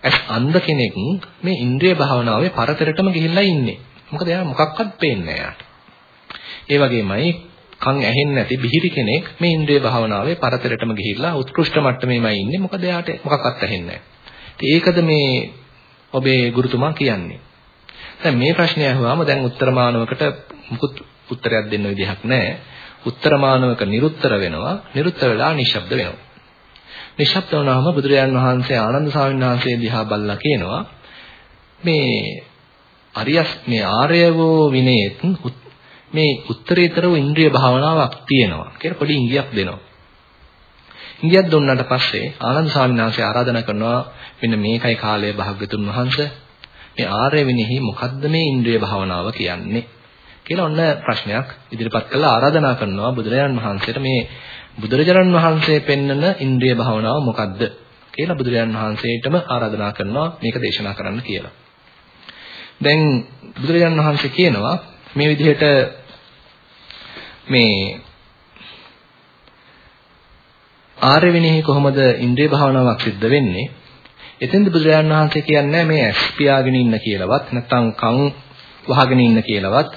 ඇස් අන්ධ කෙනෙක් මේ ඉන්ද්‍රිය භාවනාවේ පරතරටම ගිහිල්ලා ඉන්නේ. මොකද එයා මොකක්වත් පේන්නේ නැහැ ඒ වගේමයි කන් ඇහෙන්නේ නැති බිහිරි කෙනෙක් මේ ඉන්ද්‍රිය භාවනාවේ පරතරටම ගිහිල්ලා උත්කෘෂ්ඨ මට්ටමේමයි ඉන්නේ. මොකද එයාට මොකක්වත් ඇහෙන්නේ නැහැ. ඒකද මේ ඔබේ ගුරුතුමා කියන්නේ. දැන් මේ ප්‍රශ්නේ අහුවාම දැන් උත්තර මානවකට මුකුත් උත්තරයක් දෙන්න විදිහක් නැහැ. උත්තර මානවක නිරුත්තර වෙනවා. නිරුත්තර වෙලා නිශ්ශබ්ද වෙනවා. නිශ්ශබ්ද වුණාම බුදුරජාන් වහන්සේ ආනන්ද ස්වාමීන් වහන්සේ දිහා බල්ලා කියනවා මේ අරියස් මේ ආර්යවෝ විනයෙත් මේ උත්තරීතර වූ ඉන්ද්‍රිය භාවනාවක් තියෙනවා කියලා පොඩි ඉඟියක් දෙනවා. ඉංගියක් දුන්නාට පස්සේ ආනන්ද ස්වාමීන් වහන්සේ ආරාධනා කරනවා මෙන්න මේකයි කාලය භාග්‍යතුන් වහන්සේ. මේ ආර්ය විනෙහි මොකද්ද මේ ඉන්ද්‍රිය භාවනාව කියන්නේ? කියලා ඔන්න ප්‍රශ්නයක් ඉදිරිපත් කළා ආරාධනා කරනවා බුදුරජාණන් වහන්සේට මේ බුදුරජාණන් වහන්සේ පෙන්වන ඉන්ද්‍රිය භාවනාව මොකද්ද? කියලා බුදුරජාණන් වහන්සේටම ආරාධනා කරනවා මේක දේශනා කරන්න කියලා. දැන් බුදුරජාණන් වහන්සේ කියනවා මේ විදිහට මේ ආර්ය විනයෙහි කොහොමද ඉන්ද්‍රිය භාවනාවක් සිද්ධ වෙන්නේ? එතෙන්ද බුදුරජාණන් වහන්සේ කියන්නේ මේ ඇස් පියාගෙන ඉන්න කියලාවත් නැත්නම් කන් වහගෙන ඉන්න කියලාවත්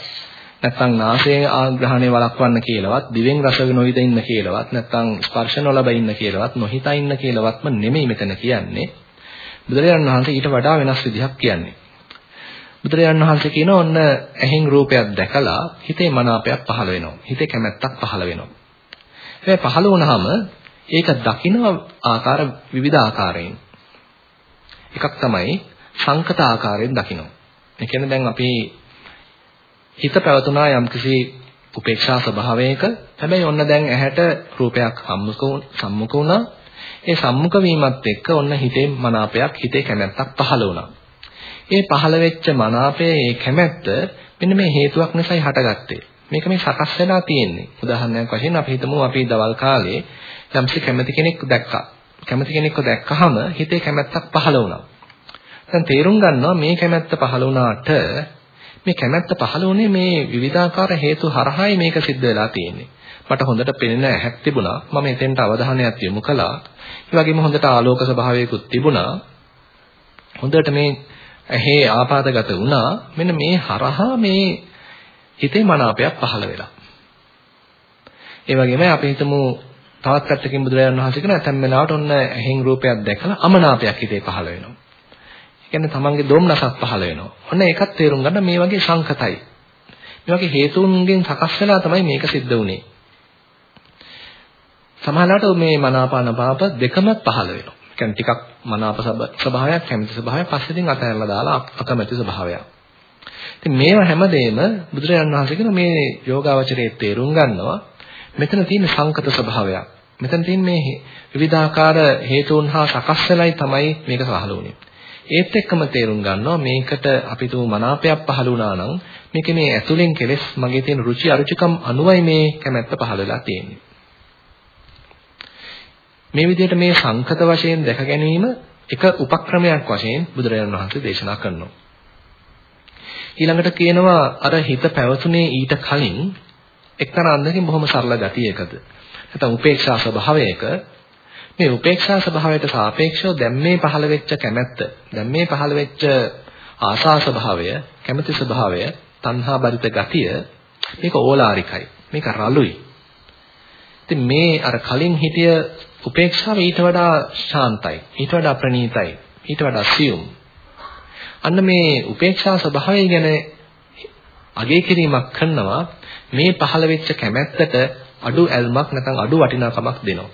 නැත්නම් නාසයේ ආග්‍රහණය වළක්වන්න කියලාවත් දිවෙන් රස නොවිද ඉන්න කියලාවත් නැත්නම් ස්පර්ශ නොලබ ඉන්න කියලාවත් නොහිතා ඉන්න කියලාවත්ම නෙමෙයි මෙතන කියන්නේ. බුදුරජාණන් වහන්සේ ඊට වඩා වෙනස් විදිහක් කියන්නේ. බුදුරජාණන් වහන්සේ කියන ඔන්න ඇහෙන් රූපයක් දැකලා හිතේ මනාපයක් පහළ වෙනවා. හිතේ කැමැත්තක් පහළ වෙනවා. හැබැයි පහළ වුණාම ඒක දකින්න ආකාර විවිධ ආකාරයෙන්. එකක් තමයි සංකත ආකාරයෙන් දකින්න. ඒ කියන්නේ දැන් අපි හිත පැවතුනා යම්කිසි උපේක්ෂා ස්වභාවයක හැබැයි ඔන්න දැන් ඇහැට රූපයක් සම්මුඛ වුණා. ඒ සම්මුඛ වීමත් එක්ක ඔන්න හිතේ මනාපයක් හිතේ කැමැත්තක් පහළ වුණා. ඒ පහළ වෙච්ච මනාපයේ ඒ කැමැත්ත මෙන්න මේ හේතුවක් නිසායි හටගත්තේ. මේක මේ සකස් වෙලා තියෙන්නේ. උදාහරණයක් වශයෙන් අපි හිතමු අපි දවල් කාලේ යම්සි කැමති කෙනෙක් දැක්කා කැමති කෙනෙක්ව දැක්කහම හිතේ කැමැත්තක් පහළ වුණා දැන් තේරුම් ගන්නවා මේ කැමැත්ත පහළ වුණාට මේ කැමැත්ත පහළ වුණේ මේ විවිධාකාර හේතු හරහායි මේක සිද්ධ වෙලා තියෙන්නේ. මට හොඳට පෙනෙන ඇහැක් තිබුණා. මම එතෙන්ට අවධානයක් යොමු කළා. ඒ වගේම හොඳට ආලෝක ස්වභාවයකුත් තිබුණා. හොඳට මේ ඇහි ආපදාගත වුණා. මෙන්න මේ හරහා මේ හිතේ මනාපයක් පහළ වෙලා. ඒ වගේම අපි හිතමු තවත් පැත්තකින් බුදුරජාණන් වහන්සේ කියන ඇතැම් වෙලාවට ඔන්න ඇහෙන් රූපයක් දැකලා අමනාපයක් හිතේ පහළ වෙනවා. කියන්නේ තමන්ගේ දොම්නසක් පහළ වෙනවා. ඔන්න ඒකත් තේරුම් ගන්න මේ වගේ සංකතයි. මේ වගේ හේතුන්ගෙන් සකස් වෙලා තමයි මේක සිද්ධ වුනේ. සමහරවිට මේ මනාපාන පාප දෙකම පහළ වෙනවා. කියන්නේ ටිකක් මනාප ස්වභාවයක් කැමති ස්වභාවයක් පස්සෙන් අතහැරලා දාලා අකමැති ස්වභාවයක්. ඉතින් මේවා හැමදේම බුදුරජාණන් වහන්සේ කියන මේ යෝගාවචරයේ තේරුම් ගන්නවා මෙතන තියෙන සංකත ස්වභාවයක්. මෙතන තියෙන මේ විවිධාකාර හේතුන් හා සකස් වෙලයි තමයි මේක සහල වුනේ. ඒත් එක්කම තේරුම් ගන්නවා මේකට අපි තුමු මනාපයක් පහළ වුණා නම් මේක මේ ඇතුලෙන් කෙලස් මගේ තියෙන රුචි අරුචිකම් අනුවයි මේ කැමැත්ත පහළ වෙලා තියෙන්නේ. මේ විදිහට මේ සංකත වශයෙන් දැක ගැනීම එක උපක්‍රමයක් වශයෙන් බුදුරජාණන් වහන්සේ දේශනා කරනවා. ඊළඟට කියනවා අර හිත පැවතුනේ ඊට කලින් එක්තරා අන්දකින් බොහොම සරල ගතියකද නැත්නම් උපේක්ෂා ස්වභාවයක මේ උපේක්ෂා ස්වභාවයට සාපේක්ෂව දැන් මේ පහළ වෙච්ච කැමැත්ත, දැන් මේ පහළ වෙච්ච ආසා ස්වභාවය, කැමැති ස්වභාවය, තණ්හා බරිත ගතිය මේක ඕලාරිකයි. මේක රළුයි. ඉතින් මේ අර කලින් හිටිය උපේක්ෂාව ඊට වඩා ශාන්තයි, ඊට වඩා ප්‍රණීතයි, ඊට වඩා සියුම්. අන්න මේ උපේක්ෂා ස්වභාවය ගැන අගය කිරීමක් කරනවා මේ පහළ වෙච්ච කැමැත්තට අඩු ඇල්මක් නැත්නම් අඩු වටිනාකමක් දෙනවා.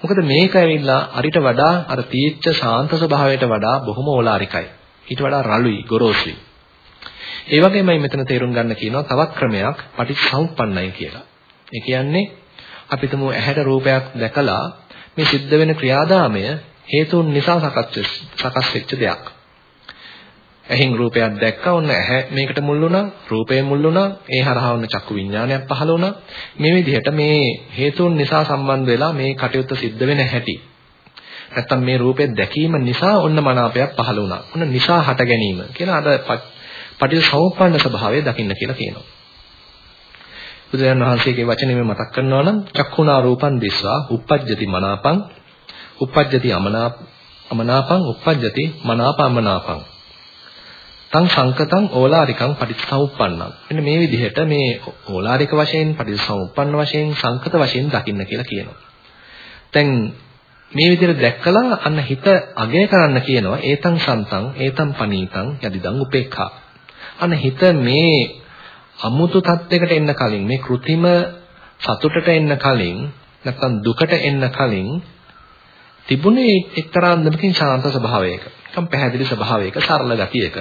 මොකද මේක ඇවිල්ලා අරිට වඩා අර තීච්ඡ ශාන්ත ස්වභාවයට වඩා බොහොම ඕලාරිකයි. ඊට වඩා රළුයි, ගොරෝසුයි. ඒ වගේමයි මෙතන තේරුම් ගන්න කියනවා තවත් ක්‍රමයක් පටිච්චසමුප්පන්නයි කියලා. ඒ කියන්නේ අපි තුමු ඇහැට රූපයක් දැකලා මේ සිද්ධ වෙන ක්‍රියාදාමය හේතුන් නිසා සකස් වෙච්ච දෙයක්. ඇහෙන් රූපයක් දැක්කා ඔන්න ඇහැ මේකට මුල් වුණා රූපය මුල් වුණා ඒ හරහා ඔන්න චක්කු විඥානයක් පහළ වුණා. මේ විදිහට මේ හේතුන් නිසා සම්බන්ධ වෙලා මේ කටයුත්ත සිද්ධ වෙන හැටි. නැත්තම් මේ රූපය දැකීම නිසා ඔන්න මනාපයක් පහළ වුණා. ඔන්න නිසා හට ගැනීම කියලා අර පටිච්චසමුප්පන්න ස්වභාවය දකින්න කියලා කියනවා. බුදුරජාණන් වහන්සේගේ වචනේම මතක් කරනවා නම් චක්ඛුනා රූපං දිස්වා uppajjati මනාපං uppajjati අමනාප අමනාපං uppajjati මනාපමනාපං තං සංකතං ඕලාරිකං පටිච්චසමුප්පන්නං. මෙන්න මේ විදිහට මේ ඕලාරික වශයෙන් පටිච්චසමුප්පන්න වශයෙන් සංකත වශයෙන් දකින්න කියලා කියනවා. දැන් මේ විදිහට දැක්කලා අන්න හිත අගය කරන්න කියනවා ඒතං සන්තං ඒතං පනීතං යදිදං උපේක්ඛා. අන්න හිත මේ අමුතු තත්යකට එන්න කලින් මේ કૃතිම සතුටට එන්න කලින් නැත්නම් දුකට එන්න කලින් තිබුණේ එක්තරා අන්දමකින් ශාන්ත ස්වභාවයක. නිකම් පැහැදිලි ස්වභාවයක සරල ගතියක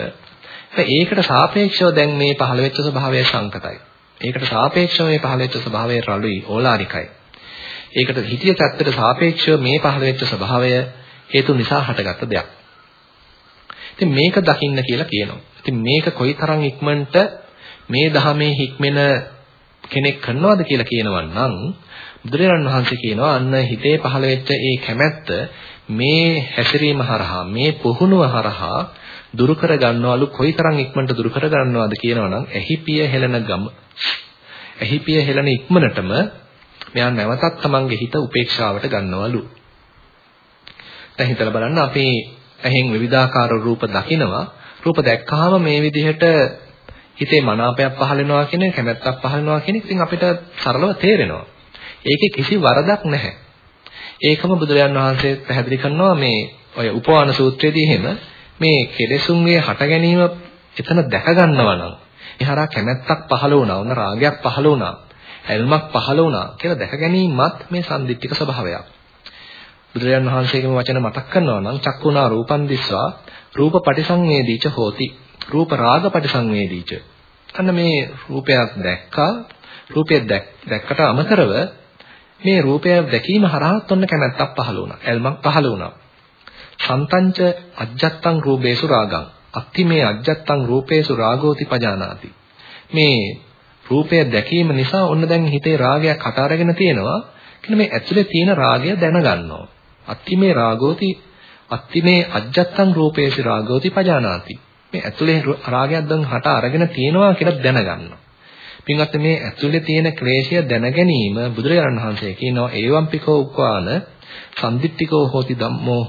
ඒකට සාපේක්ෂව දැන් මේ පහළ වෙච්ච ස්වභාවය සංකතයි. ඒකට සාපේක්ෂව මේ පහළ වෙච්ච ස්වභාවය රළුයි, ඕලාරිකයි. ඒකට හිතිය තත්ත්වයට සාපේක්ෂව මේ පහළ වෙච්ච ස්වභාවය හේතු නිසා හටගත්ත දෙයක්. ඉතින් මේක දකින්න කියලා කියනවා. ඉතින් මේක කොයිතරම් ඉක්මනට මේ ධහමේ හික්මෙන කෙනෙක් කරනවද කියලා කියනවා නම් බුදුරජාණන් වහන්සේ කියනවා අන්න හිතේ පහළ වෙච්ච ඒ කැමැත්ත මේ හැසිරීම හරහා මේ පුහුණුව හරහා දුරු කර ගන්නවලු කොයිතරම් ඉක්මනට දුරු කර ගන්නවද කියනවනම් එහිපිය හෙලන ගම එහිපිය හෙලන ඉක්මනටම මෙයා නැවතත් තමන්ගේ හිත උපේක්ෂාවට ගන්නවලු දැන් හිතලා බලන්න අපි ඇහෙන් විවිධාකාර රූප දකිනවා රූප දැක්කහම මේ විදිහට හිතේ මනාපයක් පහළ වෙනවා කියන කැමැත්තක් පහළ වෙනවා කියන ඉතින් අපිට සරලව තේරෙනවා. ඒකේ කිසි වරදක් නැහැ. ඒකම බුදුරජාන් වහන්සේ පැහැදිලි කරනවා මේ ඔය උපවාන සූත්‍රයේදී එහෙම මේ කෙලෙසුන්ගේ හට ගැනීම එතන දැක ගන්නවා නම් එහරා කැමැත්තක් පහළ වුණා, උන රාගයක් පහළ වුණා, ඇල්මක් පහළ වුණා කියලා දැක ගැනීමත් මේ සම්දිත්තික ස්වභාවයක්. බුදුරජාන් වහන්සේගේම වචන මතක් කරනවා නම් චක්කුණා රූපන් දිස්වා රූප පටිසංවේදීච හෝති. රූප රාග පටිසංවේදීච. අන්න මේ රූපයක් දැක්කා. රූපය දැක්කට අමතරව මේ රූපය දැකීම හරහා ඔන්න කැමැත්තක් පහළ වුණා. ඇල්මක් පහළ වුණා. සන්තංච අජ්ජත්තං රූපේසු රාගං. අත්ති මේ අජ්ජත්තං රූපේසු රාගෝති පජානාති. මේ රූපය දැකීම නිසා ඔන්න දැන් හිතේ රාගයක් හට අරගෙන තියෙනවා. කියන මේ ඇතුලේ තියෙන රාගය දැනගන්නවා. අත්ති මේ රාගෝති අත්ති මේ අජ්ජත්තං රූපේසු රාගෝති පජානාති. මේ ඇතුලේ රාගයක් දැන් හට අරගෙන තියෙනවා කියලා දැනගන්නවා. පින්වත් මේ ඇතුලේ තියෙන ක්ලේශය දැන ගැනීම බුදුරජාණන් වහන්සේ කියනවා ඒවම්පිකෝ උක්වාන සම්දිත්තිකෝ හෝති ධම්මෝ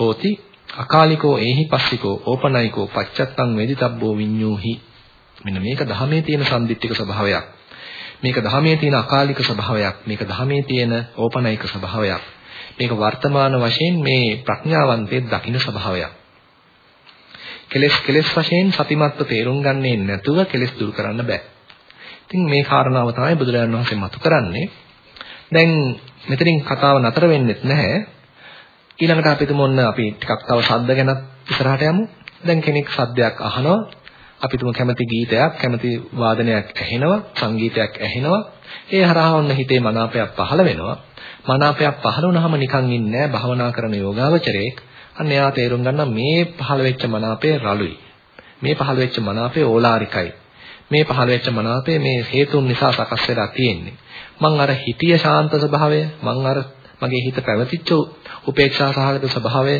හෝති අකාලිකෝ ඒහි පස්සිකෝ ඕපනයිකෝ පච්චත්තං වේදිතබ්බෝ විඤ්ඤූහි. මෙන්න මේක ධහමේ තියෙන සම්දිත්තික ස්වභාවයක්. මේක ධහමේ තියෙන අකාලික ස්වභාවයක්. මේක ධහමේ තියෙන ඕපනයික ස්වභාවයක්. මේක වර්තමාන වශයෙන් මේ ප්‍රඥාවන්තයේ දකින්න ස්වභාවයක්. කෙලස් කෙලස් වශයෙන් සතිමත්ව තේරුම් ගන්නේ නැතුව කෙලස් දුරු කරන්න බෑ. ඉතින් මේ කාරණාව තමයි බුදුරජාණන් වහන්සේ මතු කරන්නේ. දැන් මෙතනින් කතාව නතර වෙන්නෙත් නැහැ. ඊළඟට අපි තුමු ඔන්න අපි ටිකක් තව ශබ්ද ගැන ඉස්සරහට යමු. දැන් කෙනෙක් ශබ්දයක් අහනවා. අපි තුමු කැමති ගීතයක්, කැමති වාදනයක් ඇහෙනවා, සංගීතයක් ඇහෙනවා. ඒ හරහා ඔන්න හිතේ මනාපයක් පහළ වෙනවා. මනාපයක් පහළ වුණාම නිකන් ඉන්නේ නැහැ භවනා කරන යෝගාවචරයෙක්. අන්න එයා තේරුම් ගන්න මේ පහළ වෙච්ච මනාපය රළුයි. මේ පහළ වෙච්ච මනාපය ඕලාරිකයි. මේ පහළ වෙච්ච මනාපය මේ හේතුන් නිසා සකස් වෙලා තියෙන්නේ. මං අර හිතිය ශාන්ත ස්වභාවය, මං අර මගේ හිත පැවතිච්ච උපේක්ෂා සහගත ස්වභාවය,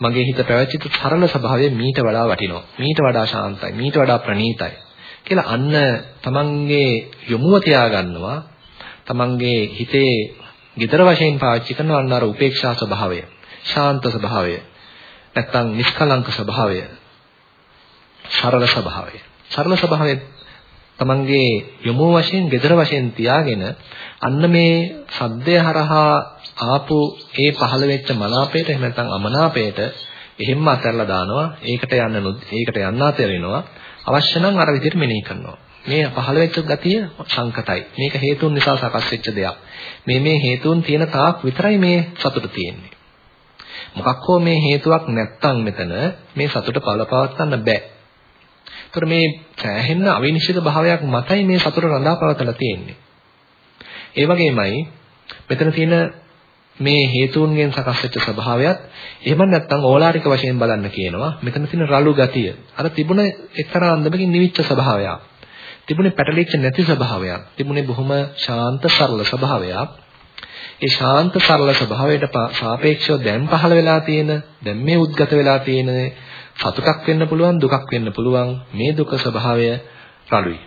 මගේ හිත පැවතිච්ච සරල ස්වභාවය මීට වඩා වටිනවා. මීට වඩා ශාන්තයි, මීට වඩා ප්‍රණීතයි. කියලා අන්න තමන්ගේ යොමුව තියාගන්නවා. තමන්ගේ හිතේ gedara වශයෙන් පාවිච්චි කරන අන්න අර උපේක්ෂා ස්වභාවය, ශාන්ත ස්වභාවය, නැත්තම් නිෂ්කලංක ස්වභාවය, සරල ස්වභාවය. සරල ස්වභාවය තමන්ගේ යොමු වශයෙන්, gedara වශයෙන් තියාගෙන අන්න මේ සද්දය හරහා ආපු ඒ පහළ වෙච්ච මනාපයට එහෙම නැත්නම් අමනාපයට එහෙම්ම අතහැරලා දානවා. ඒකට යන්න ඒකට යන්න අතරිනවා. අවශ්‍ය නම් අර විදිහට මෙනෙහි කරනවා. මේ පහළ වෙච්ච ගතිය සංකතයි. මේක හේතුන් නිසා සකස් වෙච්ච දෙයක්. මේ මේ හේතුන් තියෙන තාක් විතරයි මේ සතුට තියෙන්නේ. මොකක් හෝ මේ හේතුවක් නැත්තම් මෙතන මේ සතුට පළපවත්වන්න බෑ. ඒතර මේ සෑහෙන්න අවිනිශ්චිත භාවයක් මතයි මේ සතුට රඳා පවතලා තියෙන්නේ. ඒ වගේමයි මෙතන තියෙන මේ හේතුන්ගෙන් සකස් වෙච්ච ස්වභාවයත් එහෙම නැත්නම් ඕලාරික වශයෙන් බලන්න කියනවා. මෙතන තියෙන රළු ගතිය. අර තිබුණ එක්තරා අන්දමකින් නිවිච්ච ස්වභාවයක්. තිබුණේ පැටලිච්ච නැති ස්වභාවයක්. තිබුණේ බොහොම ශාන්ත සරල ස්වභාවයක්. ඒ ශාන්ත සරල ස්වභාවයට සාපේක්ෂව දැන් පහළ වෙලා තියෙන, දැන් මේ උද්ගත වෙලා තියෙන සතුටක් වෙන්න පුළුවන් දුකක් වෙන්න පුළුවන් මේ දුක ස්වභාවය රළුයි.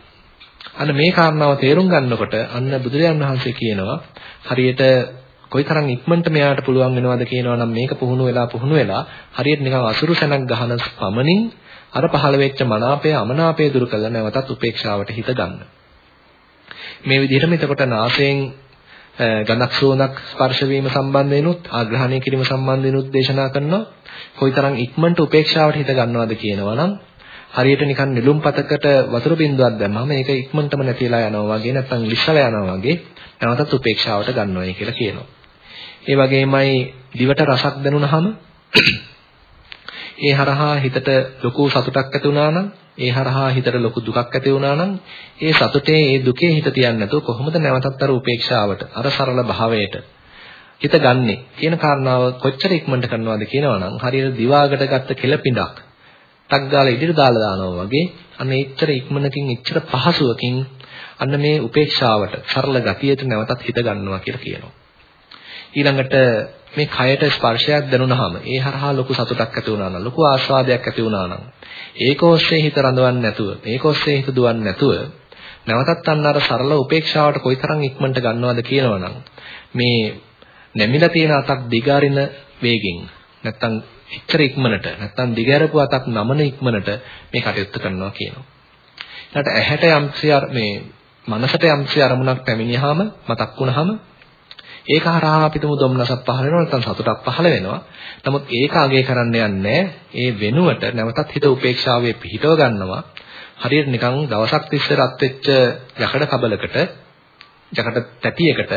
අන්න මේ කාරණාව තේරුම් ගන්නකොට අන්න බුදුරජාන් වහන්සේ කියනවා හරියට කොයිතරම් ඉක්මනට මෙයාට පුළුවන් වෙනවද කියනවා නම් මේක පුහුණු වෙලා පුහුණු වෙලා හරියට නිකන් අසුරු සැනක් ගහන පමණින් අර පහළ වෙච්ච මනාපය අමනාපය දුරු කළා නැවතත් උපේක්ෂාවට හිත ගන්න. මේ විදිහටම එතකොට නාසයෙන් ගඳක් සුවඳක් ස්පර්ශ වීම සම්බන්ධයෙන්ුත් ආග්‍රහණය කිරීම සම්බන්ධයෙන්ුත් දේශනා කරනවා. කොයිතරම් ඉක්මනට උපේක්ෂාවට හිත ගන්නවද කියනවා නම් හරියට නිකන් නිලුම් පතකට වතුර බින්දුවක් දැම්මම ඒක ඉක්මනටම නැතිලා යනවා වගේ නැත්නම් ලිස්සලා යනවා වගේ නැවතත් උපේක්ෂාවට ගන්නවයි කියලා කියනවා. ඒ වගේමයි දිවට රසක් දැනුණාම ඒ හරහා හිතට ලොකු සතුටක් ඇති වුණා නම් ඒ හරහා හිතට ලොකු දුකක් ඇති වුණා නම් ඒ සතුටේ ඒ දුකේ හිත තියන්නේ නැතුව කොහොමද නැවතත් අර උපේක්ෂාවට අර සරල භාවයට හිත ගන්නෙ? කියන කාරණාව කොච්චර ඉක්මනට කරනවද කියනවනම් හරියට දිවාකට ගත්ත කෙලපිඬක් ටක් ගාලා ඉදිරියට දාලා දානවා වගේ අන්න එච්චර ඉක්මනකින් එච්චර පහසුවකින් අන්න මේ උපේක්ෂාවට සරල ගතියට නැවතත් හිත ගන්නවා කියලා කියනවා. ඊළඟට මේ කයට ස්පර්ශයක් දැනුණාම ඒ හරහා ලොකු සතුටක් ඇති වුණා නම් ලොකු ආස්වාදයක් ඇති වුණා නම් ඒක ඔස්සේ හිත රඳවන්නේ නැතුව මේක ඔස්සේ හිත දුවන්නේ නැතුව නැවතත් අන්න අර සරල උපේක්ෂාවට කොයිතරම් ඉක්මනට ගන්නවද කියනවනම් මේ නැමිලා තියෙන අතක් දිගාරින වේගෙන් නැත්තම් එච්චර ඉක්මනට නැත්තම් දිගහැරපු අතක් නමන ඉක්මනට මේ කටයුත්ත කරනවා කියනවා. ඊට ඇහැට යම්සි මේ මනසට යම්සි අරමුණක් පැමිණියාම මතක් වුණාම ඒක හරහා අපිටම දුම්නසක් පහළ වෙනවා නැත්නම් සතුටක් පහළ වෙනවා. නමුත් ඒක අගේ කරන්න යන්නේ ඒ වෙනුවට නැවතත් හිත උපේක්ෂාවේ පිහිටව ගන්නවා. හරියට නිකන් දවසක් තිස්සේ රත් වෙච්ච යකඩ කබලකට යකඩ තැටියකට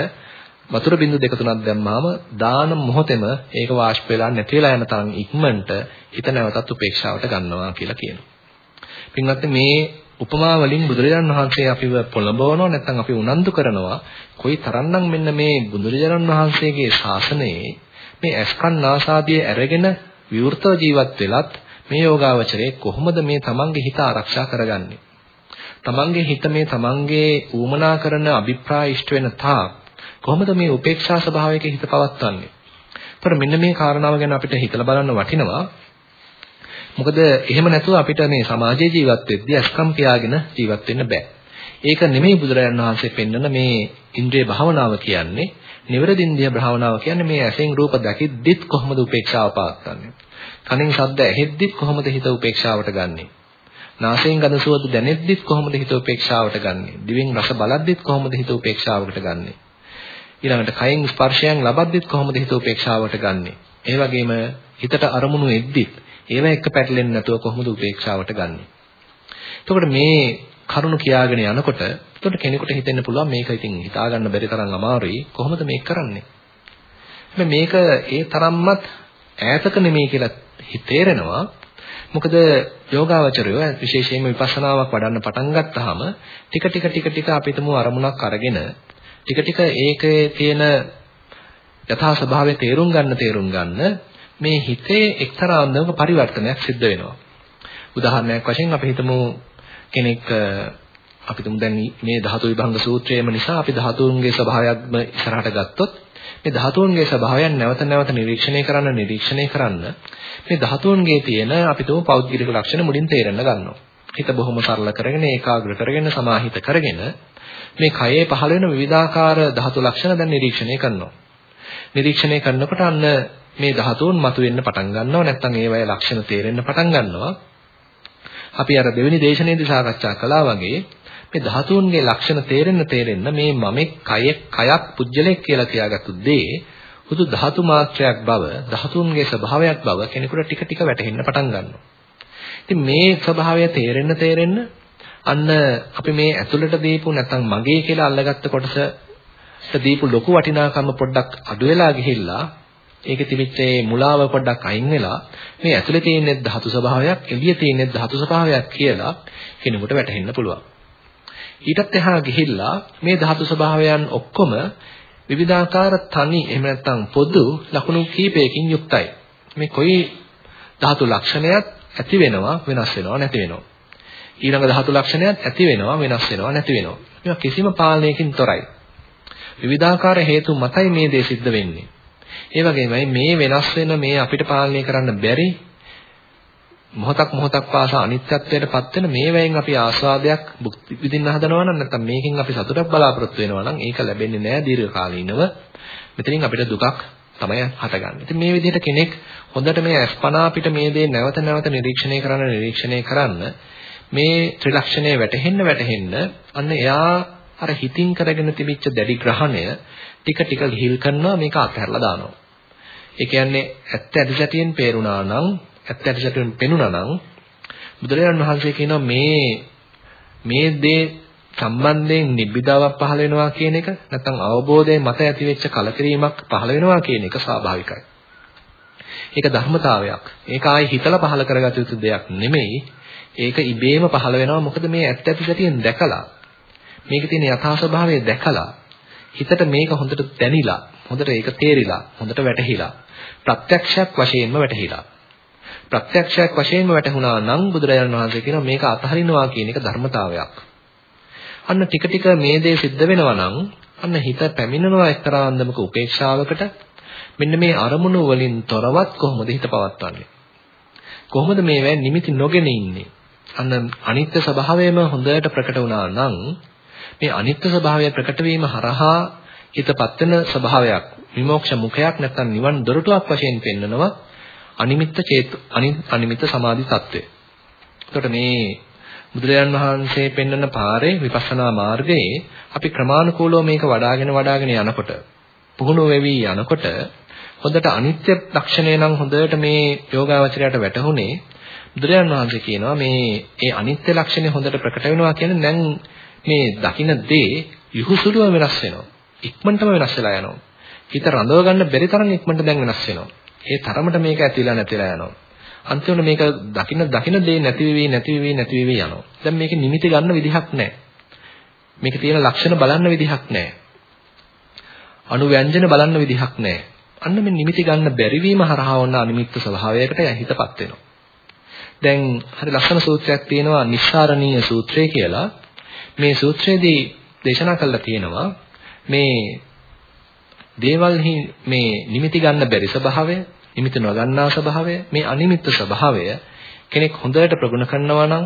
වතුර බින්දු දෙක තුනක් දැම්මාම දාන මොහොතේම ඒක වාෂ්ප වෙලා නැති වෙලා යන තරම් ඉක්මනට හිත නැවතත් උපේක්ෂාවට ගන්නවා කියලා කියනවා. පින්වත්නි මේ උපමා වලින් බුදුරජාණන් වහන්සේ අපිව පොළඹවනවා නැත්නම් අපි උනන්දු කරනවා කොයි තරම්නම් මෙන්න මේ බුදුරජාණන් වහන්සේගේ ශාසනයේ මේ අස්කන් නාසාදිය අරගෙන විවෘතව ජීවත් වෙලත් මේ යෝගාවචරයේ කොහොමද මේ තමන්ගේ හිත ආරක්ෂා කරගන්නේ තමන්ගේ හිත මේ තමන්ගේ ඌමනා කරන අභිප්‍රාය ඉෂ්ට වෙන තාක් කොහොමද මේ උපේක්ෂා ස්වභාවයක හිත පවත්වන්නේ? ඒතර මෙන්න මේ කාරණාව ගැන අපිට හිතලා බලන්න වටිනවා. මොකද එහෙම නැතුව අපිට මේ සමාජයේ ජීවත් වෙද්දී අස්කම් පියාගෙන ජීවත් වෙන්න බෑ. ඒක නෙමෙයි බුදුරජාණන් වහන්සේ පෙන්වන මේ ඉන්ද්‍රිය භාවනාව කියන්නේ. නිවැරදි ඉන්ද්‍රිය භාවනාව කියන්නේ මේ ඇසෙන් රූප දැකිද්දිත් කොහොමද උපේක්ෂාව පවත්වන්නේ? කනෙන් ශබ්ද ඇහෙද්දිත් කොහොමද හිත උපේක්ෂාවට ගන්නෙ? නාසයෙන් ගඳ සුවඳ දැනෙද්දිත් කොහොමද හිත උපේක්ෂාවට ගන්නෙ? දිවෙන් රස බලද්දිත් කොහොමද හිත උපේක්ෂාවකට ගන්නෙ? ඊළඟට කයෙන් ස්පර්ශයන් ලබද්දිත් කොහොමද හිත උපේක්ෂාවට ගන්නෙ? ඒ වගේම හිතට අරමුණු එද්දිත් ඒවා එක්ක පැටලෙන්නේ නැතුව කොහොමද උපේක්ෂාවට ගන්නෙ? එතකොට මේ කරුණු කියාගෙන යනකොට එතකොට කෙනෙකුට හිතෙන්න පුළුවන් මේක ඉතින් හිතා ගන්න බැරි තරම් අමාරුයි කොහොමද මේක කරන්නේ? මේක ඒ තරම්මත් ඈතක නෙමෙයි කියලා තේරෙනවා. මොකද යෝගාවචරය විශේෂයෙන්ම විපස්සනාවක් වඩන්න පටන් ගත්තාම ටික ටික ටික ටික අපිටම අරමුණක් අරගෙන ටික ටික ඒකේ තියෙන යථා ස්වභාවය තේරුම් ගන්න තේරුම් ගන්න මේ හිතේ එක්තරා අන්දමක පරිවර්තනයක් සිද්ධ වෙනවා. උදාහරණයක් වශයෙන් අපි හිතමු කෙනෙක් අපි තුමු දැන් මේ ධාතු විභංග සූත්‍රයේම නිසා අපි ධාතුන්ගේ ස්වභාවයක්ම ඉස්සරහට ගත්තොත් මේ ධාතුන්ගේ ස්වභාවයන් නැවත නැවත නිරීක්ෂණය කරන්න නිරීක්ෂණය කරන්න මේ ධාතුන්ගේ තියෙන අපි තුමු පෞද්ගලික ලක්ෂණ මුලින් තේරෙන්න ගන්නවා. හිත බොහොම සරල කරගෙන ඒකාග්‍ර කරගෙන සමාහිත කරගෙන මේ කයේ පහළ වෙන විවිධාකාර ධාතු ලක්ෂණ දැන් නිරීක්ෂණය කරනවා. නිරීක්ෂණය කරනකොට අන්න මේ ධාතුන් මතුවෙන්න පටන් ගන්නවා නැත්නම් ඒවයේ ලක්ෂණ තේරෙන්න පටන් ගන්නවා. අපි අර දෙවෙනි දේශනාවේදී සාකච්ඡා කළා වගේ මේ ධාතුන්ගේ ලක්ෂණ තේරෙන්න තේරෙන්න මේ මමෙක් කයෙක් කයක් පුජ්‍යලෙක් කියලා කියාගත්තු දේ හුදු ධාතු මාත්‍රයක් බව ධාතුන්ගේ ස්වභාවයක් බව කෙනෙකුට ටික ටික වැටහෙන්න පටන් ගන්නවා. ඉතින් මේ ස්වභාවය තේරෙන්න තේරෙන්න අන්න අපි මේ ඇතුළට දීපු නැත්නම් මගේ කියලා අල්ලගත්ත කොටසට දීපු ලොකු වටිනාකම පොඩ්ඩක් අඩු වෙලා ගිහිල්ලා ඒකේ තිබිච්ච ඒ මුලාව පොඩ්ඩක් අයින් වෙලා මේ ඇතුලේ තියෙන ධාතු ස්වභාවයක් එළියේ තියෙන ධාතු ස්වභාවයක් කියලා කෙනෙකුට වැටහෙන්න පුළුවන්. ඊටත් එහා ගිහිල්ලා මේ ධාතු ස්වභාවයන් ඔක්කොම විවිධාකාර තනි එහෙම නැත්නම් පොදු ලක්ෂණ කීපයකින් යුක්තයි. මේ කොයි ධාතු ලක්ෂණයක් ඇති වෙනවා වෙනස් වෙනවා නැති වෙනවා. ඊළඟ ධාතු ලක්ෂණයක් ඇති වෙනවා වෙනස් වෙනවා නැති වෙනවා. මේවා කිසිම පාලනයකින් තොරයි. විවිධාකාර හේතු මතයි මේ දේ සිද්ධ වෙන්නේ. ඒ වගේමයි මේ වෙනස් වෙන මේ අපිට පාලනය කරන්න බැරි මොහොතක් මොහොතක් පාසා අනිත්‍යත්වයටපත් වෙන මේ වෙයින් අපි ආස්වාදයක් විඳින්න හදනවා නම් නැත්නම් මේකෙන් අපි සතුටක් බලාපොරොත්තු වෙනවා නම් ඒක ලැබෙන්නේ නැහැ දීර්ඝකාලීනව. මෙතනින් අපිට දුකක් තමයි හටගන්නේ. ඉතින් මේ විදිහට කෙනෙක් හොඳට මේ අස්පනා අපිට මේ දේ නැවත නැවත නිරීක්ෂණය කරන්න නිරීක්ෂණය කරන්න මේ ත්‍රිලක්ෂණය වැටහෙන්න වැටහෙන්න අන්න එයා අර හිතින් කරගෙන තිබිච්ච දැඩි ග්‍රහණය ටික ටික ගිහිල් කරනවා මේක අත්හැරලා දානවා. ඒ කියන්නේ ඇත්ත ඇදසැටියෙන් පේරුණා නම් ඇත්ත ඇදසැටියෙන් පෙනුණා නම් බුදුරජාණන් වහන්සේ කියනවා මේ මේ දේ සම්බන්ධයෙන් නිබ්බිදාවක් පහළ වෙනවා කියන එක නැත්නම් අවබෝධයෙන් මත ඇතිවෙච්ච කලකිරීමක් පහළ වෙනවා කියන එක ස්වාභාවිකයි. ඒක ධර්මතාවයක්. ඒක ආයි හිතලා පහළ කරගත යුතු දෙයක් නෙමෙයි. ඒක ඉබේම පහළ වෙනවා මොකද මේ ඇත්ත ඇති සැටියෙන් දැකලා මේකේ තියෙන යථා ස්වභාවය දැකලා හිතට මේක හොඳට දැනිලා හොඳට ඒක තේරිලා හොඳට වැටහිලා ප්‍රත්‍යක්ෂයක් වශයෙන්ම වැටහිලා ප්‍රත්‍යක්ෂයක් වශයෙන්ම වැටහුණා නම් බුදුරජාණන් වහන්සේ කියනවා මේක අතහරිනවා කියන එක ධර්මතාවයක්. අන්න ටික ටික මේ දේ සිද්ධ වෙනවා නම් අන්න හිත පැමිණෙනවා එක්තරා අන්දමක උපේක්ෂාවකට මෙන්න මේ අරමුණු වලින් තොරවත් කොහොමද හිත පවත්වන්නේ? කොහොමද මේවා නිමිති නොගෙන ඉන්නේ? අන්න අනිත්‍ය ස්වභාවයම හොඳට ප්‍රකට වුණා නම් මේ අනිත්‍ය ස්වභාවය ප්‍රකට වීම හරහා හිතපත් වෙන ස්වභාවයක් විමෝක්ෂ මුඛයක් නැත්නම් නිවන් දොරටුවක් වශයෙන් පෙන්නනවා අනිමිත්ත චේතු අනිමිත්ත සමාධි తත්වය. එතකොට මේ බුදුරජාන් වහන්සේ පෙන්වන පාරේ විපස්සනා මාර්ගයේ අපි ක්‍රමානුකූලව මේක වඩාගෙන වඩාගෙන යනකොට පුහුණු වෙවි යනකොට හොඳට අනිත්‍ය ලක්ෂණය නම් හොඳට මේ යෝගාවචරයට වැටහුනේ බුදුරජාන් වහන්සේ කියනවා මේ ඒ අනිත්‍ය ලක්ෂණය හොඳට ප්‍රකට වෙනවා කියන්නේ දැන් මේ දකින්න දේ යහුසුලුව වෙනස් වෙනවා. ඉක්මනටම වෙනස් වෙලා යනවා. හිත රඳව ගන්න බැරි තරම් ඉක්මනට දැන් වෙනස් වෙනවා. ඒ තරමට මේක ඇතිලා නැතිලා යනවා. අන්තිමට මේක දකින්න දකින්න දේ නැති වෙවි නැති වෙවි නැති වෙවි යනවා. දැන් මේක නිමිති ගන්න විදිහක් නැහැ. මේකේ තියෙන ලක්ෂණ බලන්න විදිහක් නැහැ. අනුව්‍යංජන බලන්න විදිහක් නැහැ. අන්න මේ නිමිති ගන්න බැරි වීම හරහා වුණ අනිමිත්ත ස්වභාවයකට හිතපත් වෙනවා. දැන් හරි ලස්සන සූත්‍රයක් තියෙනවා නිස්සාරණීය සූත්‍රය කියලා. මේ සූත්‍රයේදී දේශනා කළා තියෙනවා මේ දේවල්හි මේ නිමිති ගන්න බැරි ස්වභාවය, නිමිති නොගන්නා ස්වභාවය, මේ අනිමිත්ත ස්වභාවය කෙනෙක් හොඳට ප්‍රගුණ කරනවා නම්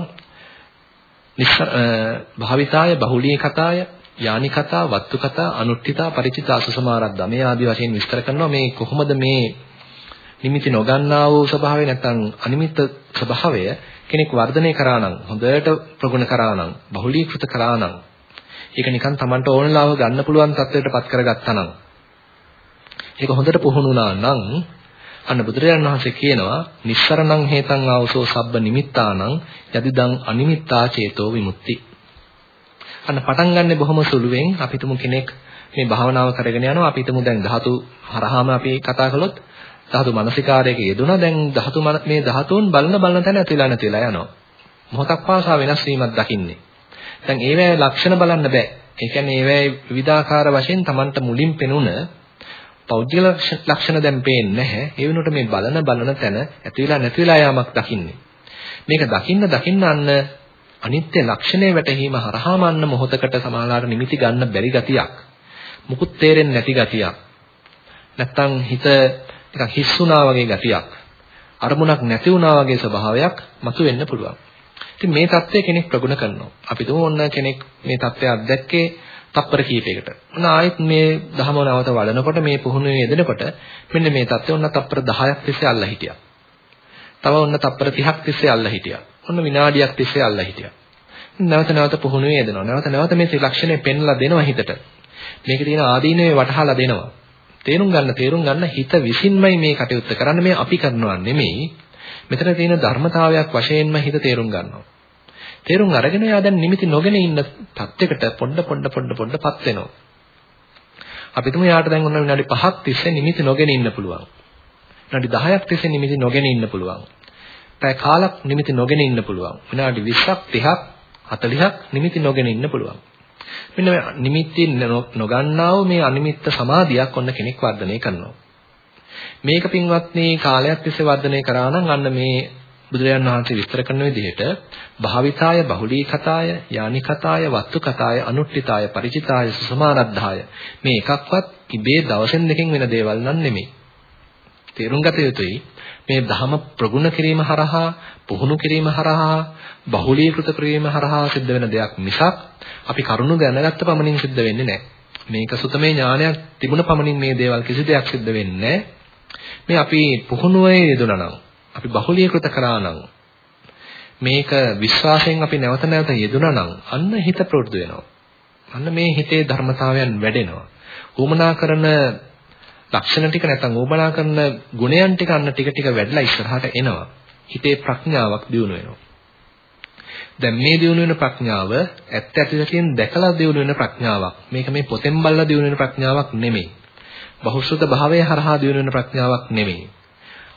භාවිතාය බහුලී කතාය යානි කතා වත්තු කතා අනුට්ඨිතා ಪರಿචිතා සුසමාරද්දා මේ ආදි වශයෙන් විස්තර කරනවා. මේ කොහොමද මේ නිමිති නොගන්නා වූ ස්වභාවය නැත්නම් අනිමිත්ත ස්වභාවය කෙනෙක් වර්ධනය කරා නම් හොඳට ප්‍රගුණ කරා නම් බහුලීකృత කරා නම් ඒක නිකන් Tamanට ඕනලාව ගන්න පුළුවන් තත්ත්වයකටපත් කරගත්තා නම් ඒක හොඳට පුහුණුනා නම් අන්න බුදුරජාණන් වහන්සේ කියනවා නිස්සරණං හේතං ආවසෝ සබ්බ නිමිත්තානං යදිදං අනිමිත්තා චේතෝ විමුක්ති. අන්න පටන් ගන්නෙ බොහොම සුළුවෙන් අපි තුමු කෙනෙක් මේ භාවනාව කරගෙන යනවා අපි තුමු දැන් ධාතු හරහාම අපි කතා කළොත් ධාතු මනසිකාරයක යෙදුණා දැන් ධාතු මේ ධාතුන් බලන බලන තැන ඇතිලා නැතිලා යනවා. මොහොතක් පාසා වෙනස් වීමක් දකින්නේ. දැන් ඒවැය ලක්ෂණ බලන්න බෑ. ඒ කියන්නේ ඒවැය විවිධාකාර වශයෙන් Tamanට මුලින් පෙනුන පෞද්ගල ලක්ෂණ දැන් පේන්නේ නැහැ. ඒ වෙනුවට මේ බලන බලන තැන ඇති වෙලා නැති වෙලා යාමක් දකින්නේ. මේක දකින්න දකින්න අන්න අනිත්‍ය ලක්ෂණය වැටහීම හරහාම අන්න මොහොතකට සමාලාර නිමිති ගන්න බැරි ගතියක්. මුකුත් තේරෙන්නේ නැති ගතියක්. නැත්තම් හිත නිකන් හිස් වුණා වගේ ගතියක් අරමුණක් නැති වුණා වගේ ස්වභාවයක් මතුවෙන්න පුළුවන්. ඉතින් මේ தත්ත්වය කෙනෙක් ප්‍රගුණ කරනවා. අපි දුම ඔන්න කෙනෙක් මේ தත්ත්වය අත්දැක්කේ තප්පර කීපයකට. ඔන්න ආයෙත් මේ දහම නවත වඩනකොට මේ පුහුණුවේ යෙදෙනකොට මෙන්න මේ தත්ත්වය ඔන්න තප්පර 10ක් තිස්සේ අල්ලා හිටියා. තව ඔන්න තප්පර 30ක් තිස්සේ අල්ලා හිටියා. ඔන්න විනාඩියක් තිස්සේ අල්ලා හිටියා. නැවත නැවත පුහුණුවේ යෙදෙනවා. නැවත නැවත මේ ත්‍රිලක්ෂණය පෙන්ලා දෙනවා හිතට. මේකේ තියෙන ආදීනවේ වටහාලා දෙනවා. තේරුම් ගන්න තේරුම් ගන්න හිත විසින්මයි මේ කටයුත්ත කරන්න මේ අපි කරනවා නෙමෙයි. මෙතන තියෙන ධර්මතාවයක් වශයෙන්ම හිත තේරුම් ගන්නවා. තේරුම් අරගෙන එයා දැන් නිමිති නොගෙන ඉන්න තත්යකට පොඩ පොඩ පොඩ පොඩපත් වෙනවා. අපි තුමු යාට දැන් ඔන්න විනාඩි 5ක් තිස්සේ නිමිති නොගෙන ඉන්න පුළුවන්. විනාඩි 10ක් තිස්සේ නිමිති නොගෙන ඉන්න පුළුවන්. පැය කාලක් නිමිති නොගෙන ඉන්න පුළුවන්. විනාඩි 20ක් 30ක් 40ක් නිමිති නොගෙන ඉන්න පුළුවන්. මෙන්න මේ නිමිති නොගන්නා වූ මේ අනිමිත්ත සමාධියක් ඔන්න කෙනෙක් වර්ධනය කරනවා. මේක පින්වත්නි කාලයක් තිස්සේ වර්ධනය කරා නම් අන්න මේ බුදුරජාන් වහන්සේ විස්තර කරන විදිහට භාවිතාය බහුලී කතාය යානි කතාය වත්තු කතාය අනුට්ඨිතාය ಪರಿචිතාය සුසමානද්ධාය මේ එකක්වත් ඉබේ දවසෙන් දෙකෙන් වෙන දේවල් නන් නෙමෙයි. තේරුම් ගත යුතුයි. මේ ධහම ප්‍රගුණ කිරීම හරහා පුහුණු කිරීම හරහා බහුලීකృత කිරීම හරහා සිද්ධ වෙන දෙයක් මිසක් අපි කරුණු දැනගත්ත පමණින් සිද්ධ වෙන්නේ නැහැ මේක සුතමේ ඥානයක් තිබුණ පමණින් මේ දේවල් කිසි දෙයක් සිද්ධ වෙන්නේ මේ අපි පුහුණුවේ යෙදුණා නම් අපි බහුලීකృత කරා නම් මේක විශ්වාසයෙන් අපි නැවත නැවත යෙදුනා නම් අන්න හිත ප්‍රවෘත්ති වෙනවා. අන්න මේ හිතේ ධර්මතාවයන් වැඩෙනවා. උමනා කරන ලක්ෂණ ටික නැත්නම් උමනා කරන ගුණයන් ටික අන්න ටික ටික වැඩිලා ඉස්සරහට එනවා. හිතේ ප්‍රඥාවක් දියුණු වෙනවා. දැන් මේ දියුණු වෙන ප්‍රඥාව ඇත්ත ඇතිසකින් දැකලා දියුණු වෙන ප්‍රඥාවක්. මේක මේ පොතෙන් බලලා දියුණු වෙන ප්‍රඥාවක් නෙමෙයි. බහුශ්‍රත භාවයේ හරහා දියුණු වෙන ප්‍රඥාවක් නෙමෙයි.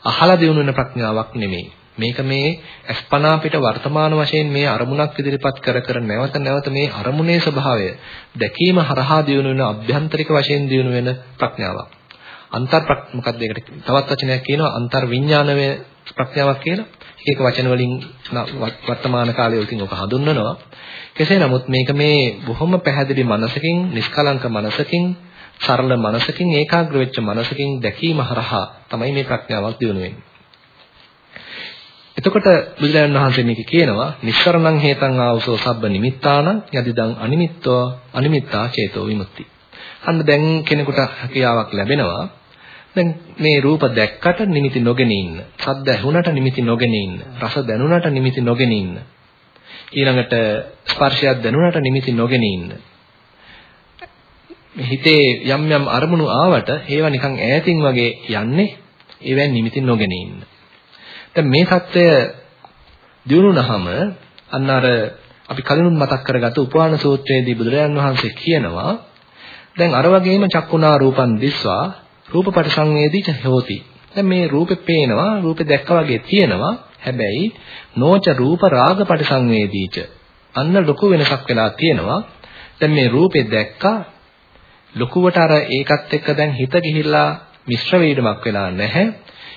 අහලා දිනු වෙන ප්‍රඥාවක් නෙමෙයි. මේක මේ අස්පනා පිට වර්තමාන වශයෙන් මේ අරමුණක් ඉදිරිපත් කර කර නැවත නැවත මේ අරමුණේ ස්වභාවය දැකීම හරහා දිනු වෙන අභ්‍යන්තරික වශයෙන් දිනු වෙන ප්‍රඥාවක්. අන්තර් මොකක්ද ඒකට තවත් වචනයක් කියනවා අන්තර් විඥානමය ප්‍රඥාවක් කියලා. ඒක වචන වලින් වර්තමාන කාලයේ උකින් ඔක හඳුන්වනවා. කෙසේ නමුත් මේක මේ බොහොම පැහැදිලි මනසකින් නිෂ්කලංක මනසකින් සරල මනසකින් ඒකාග්‍ර වෙච්ච මනසකින් දැකීම හරහා තමයි මේ ප්‍රඥාවක් දිනු වෙන්නේ. එතකොට බුදුරජාණන් වහන්සේ මේක කියනවා නිස්සරණං හේතං ආවසෝ සබ්බ නිමිත්තානං යදිදං අනිමිත්තෝ අනිමිත්තා චේතෝ විමුක්ති. අන්න දැන් කෙනෙකුට හැකියාවක් ලැබෙනවා. දැන් මේ රූප දැක්කට නිමිති නොගෙන ඉන්න. ශබ්ද ඇහුණට නිමිති නොගෙන ඉන්න. රස දැනුණට නිමිති නොගෙන ඉන්න. ඊළඟට ස්පර්ශයක් දැනුණට නිමිති නොගෙන ඉන්න. හිතේ යම් යම් අරමුණු ආවට ඒවා නිකන් ඈතින් වගේ යන්නේ. ඒවෙන් නිමිති නොගෙන ඉන්න. දැන් මේ தত্ত্বය දිනුනහම අන්න අර අපි කලිනුත් මතක් කරගත්ත උපවාන සූත්‍රයේදී බුදුරජාන් වහන්සේ කියනවා දැන් අර වගේම චක්කුණා රූපන් දිස්වා රූප පරිසංවේදීච හෝති. දැන් මේ රූපේ පේනවා රූපේ දැක්කා වගේ තියෙනවා. හැබැයි නෝච රූප රාග පරිසංවේදීච. අන්න ලොකු වෙනසක් වෙලා තියෙනවා. දැන් මේ රූපේ දැක්කා ලොකුවට අර ඒකත් එක්ක දැන් හිත ගිහිල්ලා මිශ්‍ර වීඩමක් වෙලා නැහැ.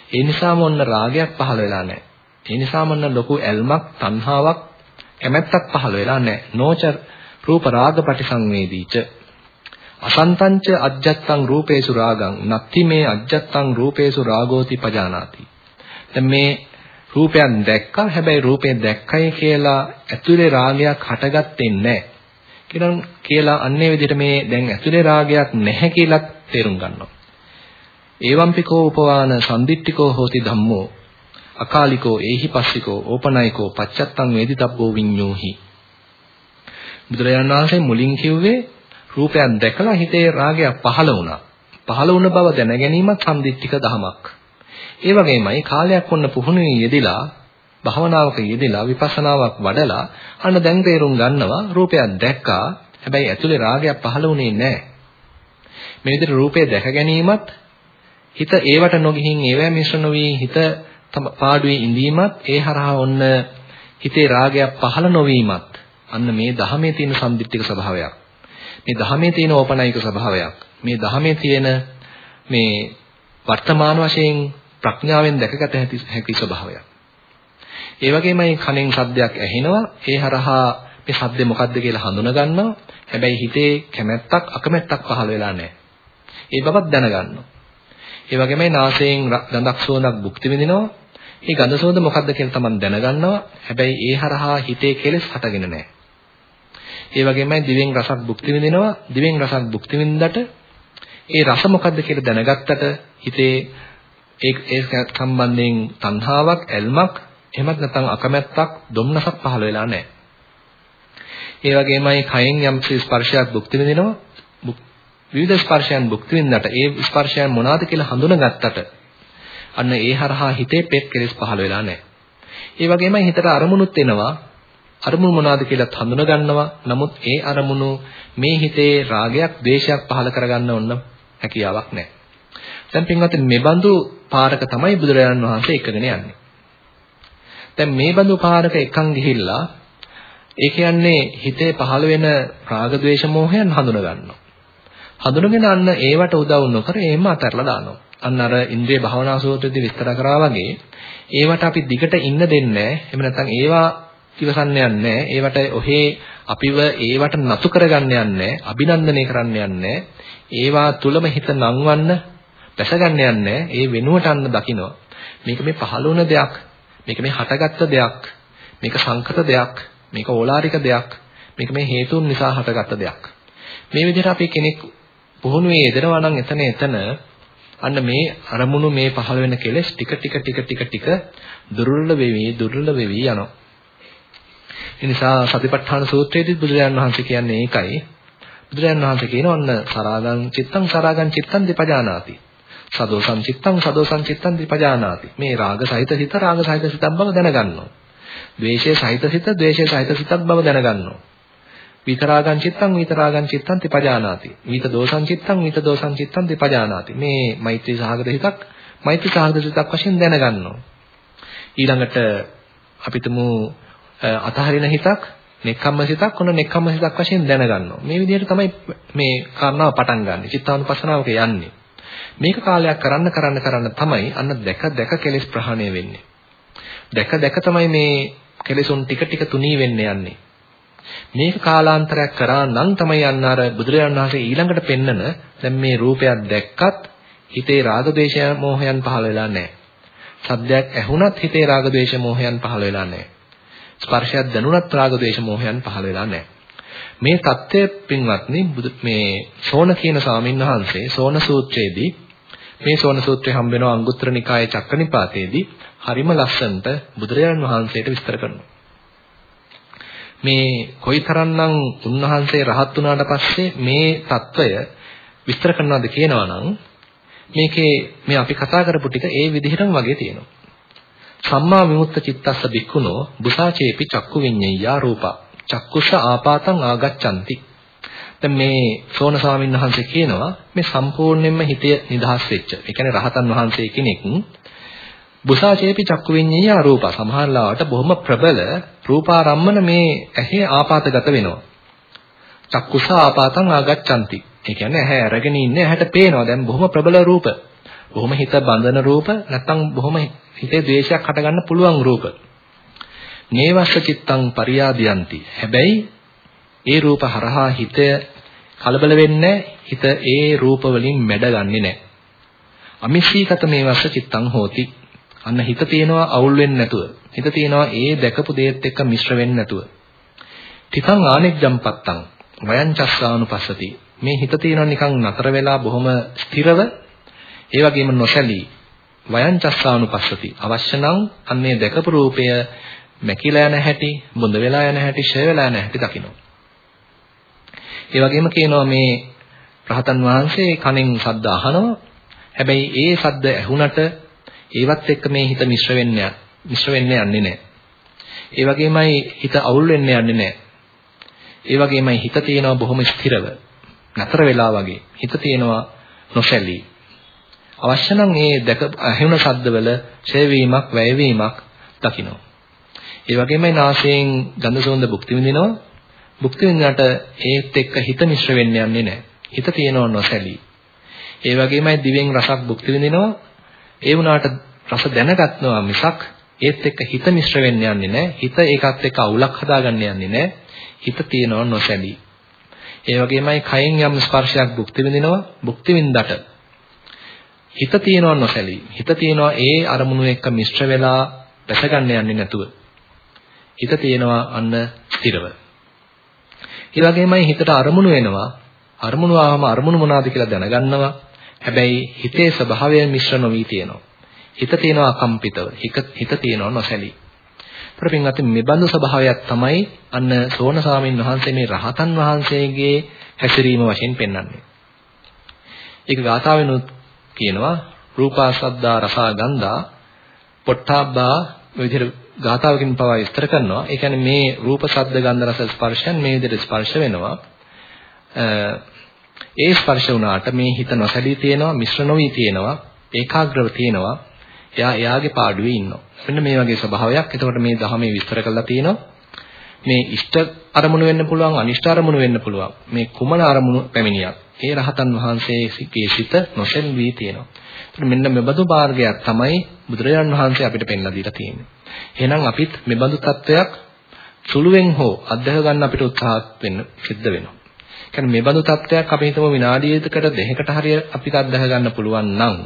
ඒ නිසාම ඔන්න රාගයක් පහළ වෙලා නැහැ. ඒ නිසාම ඔන්න ලොකු ඇල්මක්, තණ්හාවක්, කැමැත්තක් පහළ වෙලා නැහැ. නෝච රූප රාග පටිසංවේදීච. අසන්තංච අජ්ජත්තං රූපේසු රාගං නත්ති මේ අජ්ජත්තං රූපේසු රාගෝති පජානාති. දැන් මේ රූපයක් දැක්කා හැබැයි රූපේ දැක්කයි කියලා ඇතුලේ රාගයක් හටගත්තේ නැහැ. කියනවා කියලා අන්නේ විදිහට මේ දැන් ඇතුලේ රාගයක් නැහැ කියලා තේරුම් ගන්නවා. ඒවම්පිකෝ උපවාන සම්දිට්ඨිකෝ හෝති ධම්මෝ අකාලිකෝ ඒහි පස්සිකෝ ඕපනයිකෝ පච්චත්තං වේදිතබ්බෝ විඤ්ඤෝහි බුදුරජාණන් වහන්සේ මුලින් කිව්වේ රූපයක් දැකලා හිතේ රාගයක් පහළ වුණා. පහළ වුණ බව දැන ගැනීමත් සම්දිට්ඨික දහමක්. ඒ වගේමයි කාලයක් වොන්න පුහුණුවේ යෙදিলা භවනාවක යෙදিলা විපස්සනාවක් වඩලා අන්න දැන් තේරුම් ගන්නවා රූපයක් දැක්කා හැබැයි ඇතුලේ රාගයක් පහළ වුණේ නැහැ. මේ විදිහට රූපය දැක ගැනීමත් හිත ඒවට නොගිහින් ඒවැ මිශ්‍ර නොවි හිත පාඩුවේ ඉඳීමත් ඒ හරහා ඔන්න හිතේ රාගයක් පහළ නොවීමත් අන්න මේ ධහමේ තියෙන සම්දිත්තික ස්වභාවයක්. මේ ධහමේ තියෙන ඕපනයික ස්වභාවයක්. මේ ධහමේ තියෙන මේ වර්තමාන වශයෙන් ප්‍රඥාවෙන් දැකගත හැකි ස්වභාවයක්. ඒ වගේමයි කනෙන් සද්දයක් ඇහෙනවා. ඒ හරහා මේ සද්ද මොකද්ද කියලා හඳුනා ගන්නවා. හැබැයි හිතේ කැමැත්තක් අකමැත්තක් පහළ වෙලා නැහැ. ඒ බවත් දැනගන්නවා. ඒ වගේමයි නාසයෙන් ගඳක් සුවඳක් භුක්ති විඳිනවා. මේ ගඳ සුවඳ මොකද්ද කියලා තමන් දැනගන්නවා. හැබැයි ඒ හරහා හිතේ කෙලෙස් හටගෙන නැහැ. ඒ වගේමයි දිවෙන් රසක් භුක්ති විඳිනවා. දිවෙන් රසක් භුක්ති විඳින්නට ඒ රස මොකද්ද කියලා දැනගත්තට හිතේ ඒ ඒ සම්බන්ධයෙන් තණ්හාවක්, ඇල්මක්, එහෙමත් නැත්නම් අකමැත්තක්, දුම්නසක් පහළ වෙලා නැහැ. ඒ වගේමයි කයෙන් යම් ස්පර්ශයක් භුක්ති විඳිනවා. විවිධ ස්පර්ශයන් භුක්ති විඳනට ඒ ස්පර්ශයන් මොනවාද කියලා හඳුනාගත්තට අන්න ඒ හරහා හිතේ පෙත් කෙලෙස් පහළ වෙලා නැහැ. ඒ වගේමයි හිතට අරමුණුත් එනවා. අරමුණු මොනවාද කියලාත් හඳුනා ගන්නවා. නමුත් ඒ අරමුණු මේ හිතේ රාගයක්, ද්වේෂයක් පහළ කරගන්න ඕන හැකියාවක් නැහැ. දැන් පින්වත්නි මේ බඳු පාරක තමයි බුදුරජාණන් වහන්සේ එකගෙන යන්නේ. දැන් මේ බඳු පාරක එකන් ගිහිල්ලා ඒ කියන්නේ හිතේ පහළ වෙන රාග ద్వේෂ මෝහයන් හඳුනා ගන්නවා. හඳුනගෙන අන්න ඒවට උදව් නොකර එහෙම අතහැරලා දානවා. අන්න අර ඉන්ද්‍රිය භාවනා සූත්‍රයේදී විස්තර කරා වගේ ඒවට අපි දිගට ඉන්න දෙන්නේ නැහැ. එහෙම නැත්නම් ඒවා ඉවසන්න යන්නේ. ඒවට ඔහේ අපිව ඒවට නතු කරගන්න යන්නේ අභිනන්දනය කරන්න යන්නේ. ඒවා තුලම හිත නංවන්න දැසගන්න යන්නේ. ඒ වෙනුවට අන්න දකිනවා. මේක මේ පහළ වුණ දෙයක් මේක මේ හටගත්ත දෙයක් මේක සංකත දෙයක් මේක ඕලාරික දෙයක් මේක මේ හේතුන් නිසා හටගත්ත දෙයක්. මේ විදිහට අපි කෙනෙක් පුහුණුවේ යෙදෙනවා නම් එතන එතන අන්න මේ අරමුණු මේ පහළ වෙන කෙලෙස් ටික ටික ටික ටික ටික දුර්වල වෙවි දුර්වල වෙවි යනවා. ඒ නිසා සතිපට්ඨාන සූත්‍රයේදී බුදුරජාණන් වහන්සේ කියන්නේ ඒකයි. බුදුරජාණන් වහන්සේ කියනවා අන්න සරාගං චිත්තං සරාගං චිත්තං දීපජානාති. සදෝසං චිත්තං සදෝසං චිත්තං දීපජානාති. මේ රාග සහිත සිත රාග සහිත සිතක් බව දැනගන්නවා. ද්වේෂය සහිත සිත ද්වේෂය සහිත සිතක් බව දැනගන්නවා. විතරාගං චිත්තං විතරාගං චිත්තං තිපජානාති. විත දෝසං චිත්තං විත දෝසං චිත්තං තිපජානාති. මේ මෛත්‍රී සහගත හිතක් මෛත්‍රී සහගත සිතක් වශයෙන් දැනගන්නවා. ඊළඟට අපිටම අතහරින හිතක් නෙක්ඛම්ම සිතක් ඔන්න නෙක්ඛම්ම සිතක් වශයෙන් දැනගන්නවා. මේ විදිහට තමයි මේ කාරණාව පටන් ගන්න. චිත්තානුපස්සනාවක යන්නේ. මේක කාලයක් කරන්න කරන්න කරන්න තමයි අන්න දැක දැක කෙලෙස් ප්‍රහාණය වෙන්නේ. දැක දැක තමයි මේ කෙලෙසුන් ටික ටික තුනී වෙන්න යන්නේ. මේක කාලාන්තරයක් කරා නම් තමයි අන්න අර බුදුරජාණන් වහන්සේ ඊළඟට පෙන්නන දැන් මේ රූපයක් දැක්කත් හිතේ රාග දේශය මෝහයන් පහළ වෙලා නැහැ. ශබ්දයක් ඇහුණත් හිතේ රාග දේශ මෝහයන් පහළ වෙලා නැහැ. ස්පර්ශයක් දැනුණත් රාග දේශ මොහයන් පහළ වෙලා නැහැ. මේ தත්ත්වය පින්වත්නි මේ සෝන කියන ස්වාමීන් වහන්සේ සෝන සූත්‍රයේදී මේ සෝන සූත්‍රය හම්බ වෙනවා අංගුත්තර නිකායේ චක්කනිපාතේදී හරිම ලස්සනට බුදුරජාණන් වහන්සේට විස්තර කරනවා. මේ කොයිතරම්නම් උන්වහන්සේ රහත් වුණාට පස්සේ මේ తত্ত্বය විස්තර කරනවාද කියනවා නම් මේකේ මේ අපි කතා කරපු ටික ඒ විදිහටම වගේ තියෙනවා. සම්මා විමුක්ත චිත්තස්ස බික්ඛුනෝ බුසාචේපි චක්කු විඤ්ඤයා රූපා. චක්කුෂ ආපාතං ආගච්ඡanti. දැන් මේ සෝන ස්වාමීන් වහන්සේ කියනවා මේ සම්පූර්ණයෙන්ම හිතේ නිදහස් වෙච්ච. ඒ කියන්නේ රහතන් වහන්සේ කෙනෙක් බුසාචේපි චක්කු විඤ්ඤාය රූප. සමහරලාවට බොහොම ප්‍රබල රූපාරම්මන මේ ඇහි ආපాతගත වෙනවා. චක්කුස ආපාතං ආගච්ඡanti. ඒ කියන්නේ ඇහැ අරගෙන ඉන්නේ ඇහැට පේනවා. දැන් බොහොම ප්‍රබල රූප. බොහොම හිත බඳන රූප නැත්නම් බොහොම හිතේ ද්වේෂයක් හටගන්න පුළුවන් රූප නේවස්ස චිත්තං පරියාදියන්ති හැබැයි ඒ රූප හරහා හිත කලබල වෙන්නේ හිත ඒ රූප වලින් මැඩගන්නේ නැහැ අමිස්සීකත මේවස්ස චිත්තං හෝති අන්න හිත තියෙනවා අවුල් වෙන්නේ නැතුව. හිත තියෙනවා ඒ දැකපු දේත් එක්ක මිශ්‍ර වෙන්නේ නැතුව. තිතං ආනෙජ්ජම්පත්තං වයං චස්සානුපස්සති. මේ හිත තියෙනවා නිකන් නතර වෙලා බොහොම ස්ථිරව ඒ වගේම නොසැලී වයං චස්සානුපස්සති. අවශ්‍ය නම් අන්නේ දැකපු රූපය මැකිලා යන හැටි, බොඳ වෙලා යන හැටි, ෂය වෙලා යන හැටි දකිනවා. ඒ වගේම කියනවා මේ රහතන් වහන්සේ කනෙන් ශබ්ද අහනවා. හැබැයි ඒ ශබ්ද ඇහුණට ඒවත් එක්ක මේ හිත මිශ්‍ර වෙන්නේ මිශ්‍ර වෙන්නේ යන්නේ නැහැ. ඒ වගේමයි හිත අවුල් වෙන්නේ යන්නේ නැහැ. ඒ වගේමයි හිත තියෙනවා බොහොම ස්ථිරව. නතර වෙලා වගේ. හිත තියෙනවා නොසැලී. අවශ්‍ය නම් මේ දැක ඇහුණ ශබ්දවල ඡේවීමක් වැයවීමක් දකින්න. ඒ වගේමයි නාසයෙන් ගඳ සුවඳ භුක්ති විඳිනවා. භුක්ති විඳිනට ඒත් එක්ක හිත මිශ්‍ර වෙන්නේ යන්නේ නැහැ. හිත තියෙනවා නොසැලී. ඒ වගේමයි දිවෙන් රසක් භුක්ති විඳිනවා. ඒ වුණාට රස දැනගත්නවා මිසක් ඒත් එක්ක හිත මිශ්‍ර වෙන්න යන්නේ නැහැ. හිත ඒකත් එක්ක අවුලක් හදාගන්න යන්නේ නැහැ. හිත තියෙනව නොසැලී. ඒ වගේමයි කයෙන් යම් ස්පර්ශයක් භුක්ති විඳිනවා. භුක්ති විඳකට හිත තියෙනව නොසැලී. හිත තියෙනවා ඒ අරමුණු එක්ක මිශ්‍ර වෙලා දැසගන්න යන්නේ නැතුව. හිත තියෙනවා අන්න ස්ථිරව. ඒ වගේමයි හිතට අරමුණු වෙනවා. අරමුණු ආවම අරමුණු මොනවාද කියලා දැනගන්නවා. හැබැයි හිතේ ස්වභාවය මිශ්‍ර නොවි තියෙනවා. හිත තියෙනවා අකම්පිතව. හිත තියෙනවා නොසැලී. ඒතර පින්වත් මෙබඳු ස්වභාවයක් තමයි අන්න සෝන සාමින් වහන්සේ මේ රහතන් වහන්සේගේ හැසිරීම වශයෙන් පෙන්වන්නේ. ඒක ගාථාවෙනුත් කියනවා රූපා සද්දා රසා ගන්ධා පොට්ටාබ්බා විදිහට ගාථාවකින් පවා විස්තර කරනවා. ඒ කියන්නේ මේ රූප ශබ්ද ගන්ධ රස ස්පර්ශයන් මේ විදිහට ස්පර්ශ වෙනවා. ඒ ස්පර්ශ වුණාට මේ හිත නොසැලී තියෙනවා මිශ්‍ර නොවි තියෙනවා ඒකාග්‍රව තියෙනවා එයා එයාගේ පාඩුවේ ඉන්නවා මෙන්න මේ වගේ ස්වභාවයක් එතකොට මේ ධහමේ විස්තර කරලා තියෙනවා මේ ඉෂ්ට අරමුණු වෙන්න පුළුවන් අනිෂ්ට අරමුණු වෙන්න පුළුවන්. මේ කුමන අරමුණු පැමිණියක් ඒ රහතන් වහන්සේගේ සිත නොසැලී තියෙනවා. එතකොට මෙන්න මෙබඳු මාර්ගයක් තමයි බුදුරජාණන් වහන්සේ අපිට පෙන්ලා දීලා තියෙන්නේ. එහෙනම් අපිත් මෙබඳු තත්වයක් සුළුවෙන් හෝ අධ්‍යය ගන්න අපිට උත්සාහ වෙන්න සිද්ධ වෙනවා. කියන්නේ මේ බඳු තත්ත්වයක් අපි හිතමු විනාඩියකට දෙකකට හරිය අපිට අත්දැක ගන්න පුළුවන් නම්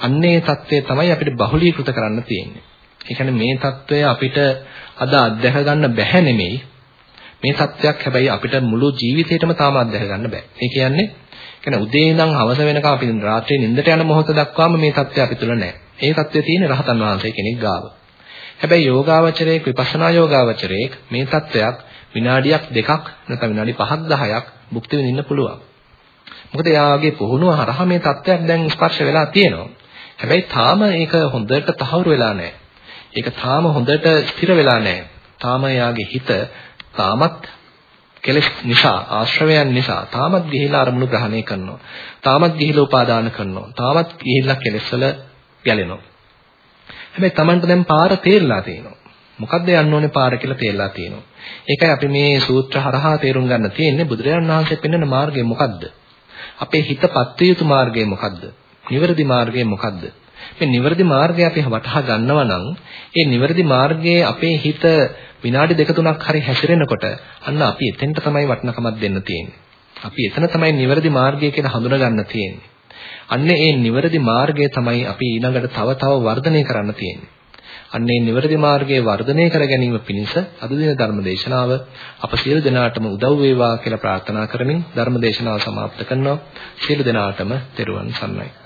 අන්නේ தත්ත්වය තමයි අපිට බහුලීකృత කරන්න තියෙන්නේ. ඒ කියන්නේ මේ తত্ত্বය අපිට අද අත්දැක ගන්න බැහැ නෙමෙයි. මේ తত্ত্বයක් හැබැයි අපිට මුළු ජීවිතේටම තාම අත්දැක ගන්න බෑ. ඒ කියන්නේ කියන්නේ උදේ ඉඳන් හවස වෙනකම් අපි රාත්‍රියේ නිින්දට යන මොහොත දක්වාම මේ తত্ত্বය අපි තුල නැහැ. ඒ తত্ত্বය තියෙන රහතන් වහන්සේ කෙනෙක් ගාව. හැබැයි යෝගාවචරයේ විපස්සනා යෝගාවචරයේ මේ తত্ত্বයක් විනාඩියක් දෙකක් නැත්නම් විනාඩි 5ක් 10ක් භුක්ති විඳින්න පුළුවන්. මොකද එයාගේ පුහුණුව හරහා මේ தත්ත්වයක් දැන් ස්පර්ශ වෙලා තියෙනවා. හැබැයි තාම ඒක හොඳට තහවුරු වෙලා නැහැ. ඒක තාම හොඳට ස්ථිර වෙලා නැහැ. තාම එයාගේ හිත තාමත් කෙලෙස් නිසා ආශ්‍රවයන් නිසා තාමත් ගිහිලා අරමුණු ග්‍රහණය කරනවා. තාමත් ගිහිලා උපාදාන කරනවා. තාමත් ගිහිලා කෙලෙස් වල ගැලෙනවා. හැබැයි Tamanට දැන් පාර තේරලා තියෙනවා. මොකද්ද යන්න ඕනේ පාර කියලා තේරලා තියෙනවා. ඒකයි අපි මේ සූත්‍ර හරහා තේරුම් ගන්න තියෙන්නේ බුදුරජාණන් වහන්සේ පෙන්වන මාර්ගය මොකද්ද? අපේ හිතපත් යුතු මාර්ගය මොකද්ද? නිවැරදි මාර්ගය මොකද්ද? මේ නිවැරදි මාර්ගය අපි වටහා ගන්නවා නම් ඒ නිවැරදි මාර්ගයේ අපේ හිත විනාඩි දෙක තුනක් හරි හැසිරෙනකොට අන්න අපි එතෙන්ට තමයි වටිනකමක් දෙන්න තියෙන්නේ. අපි එතන තමයි නිවැරදි මාර්ගය කියලා හඳුනා ගන්න තියෙන්නේ. අන්න ඒ නිවැරදි මාර්ගය තමයි අපි ඊළඟට තව තව වර්ධනය කරන්න තියෙන්නේ. අන්නේ නිවැරදි මාර්ගයේ වර්ධනය කර ගැනීම පිණිස අද දින ධර්ම දේශනාව අප සියලු දෙනාටම උදව් වේවා කියලා ප්‍රාර්ථනා කරමින් ධර්ම දේශනාව સમાપ્ત කරනවා. සියලු දෙනාටම තෙරුවන් සරණයි.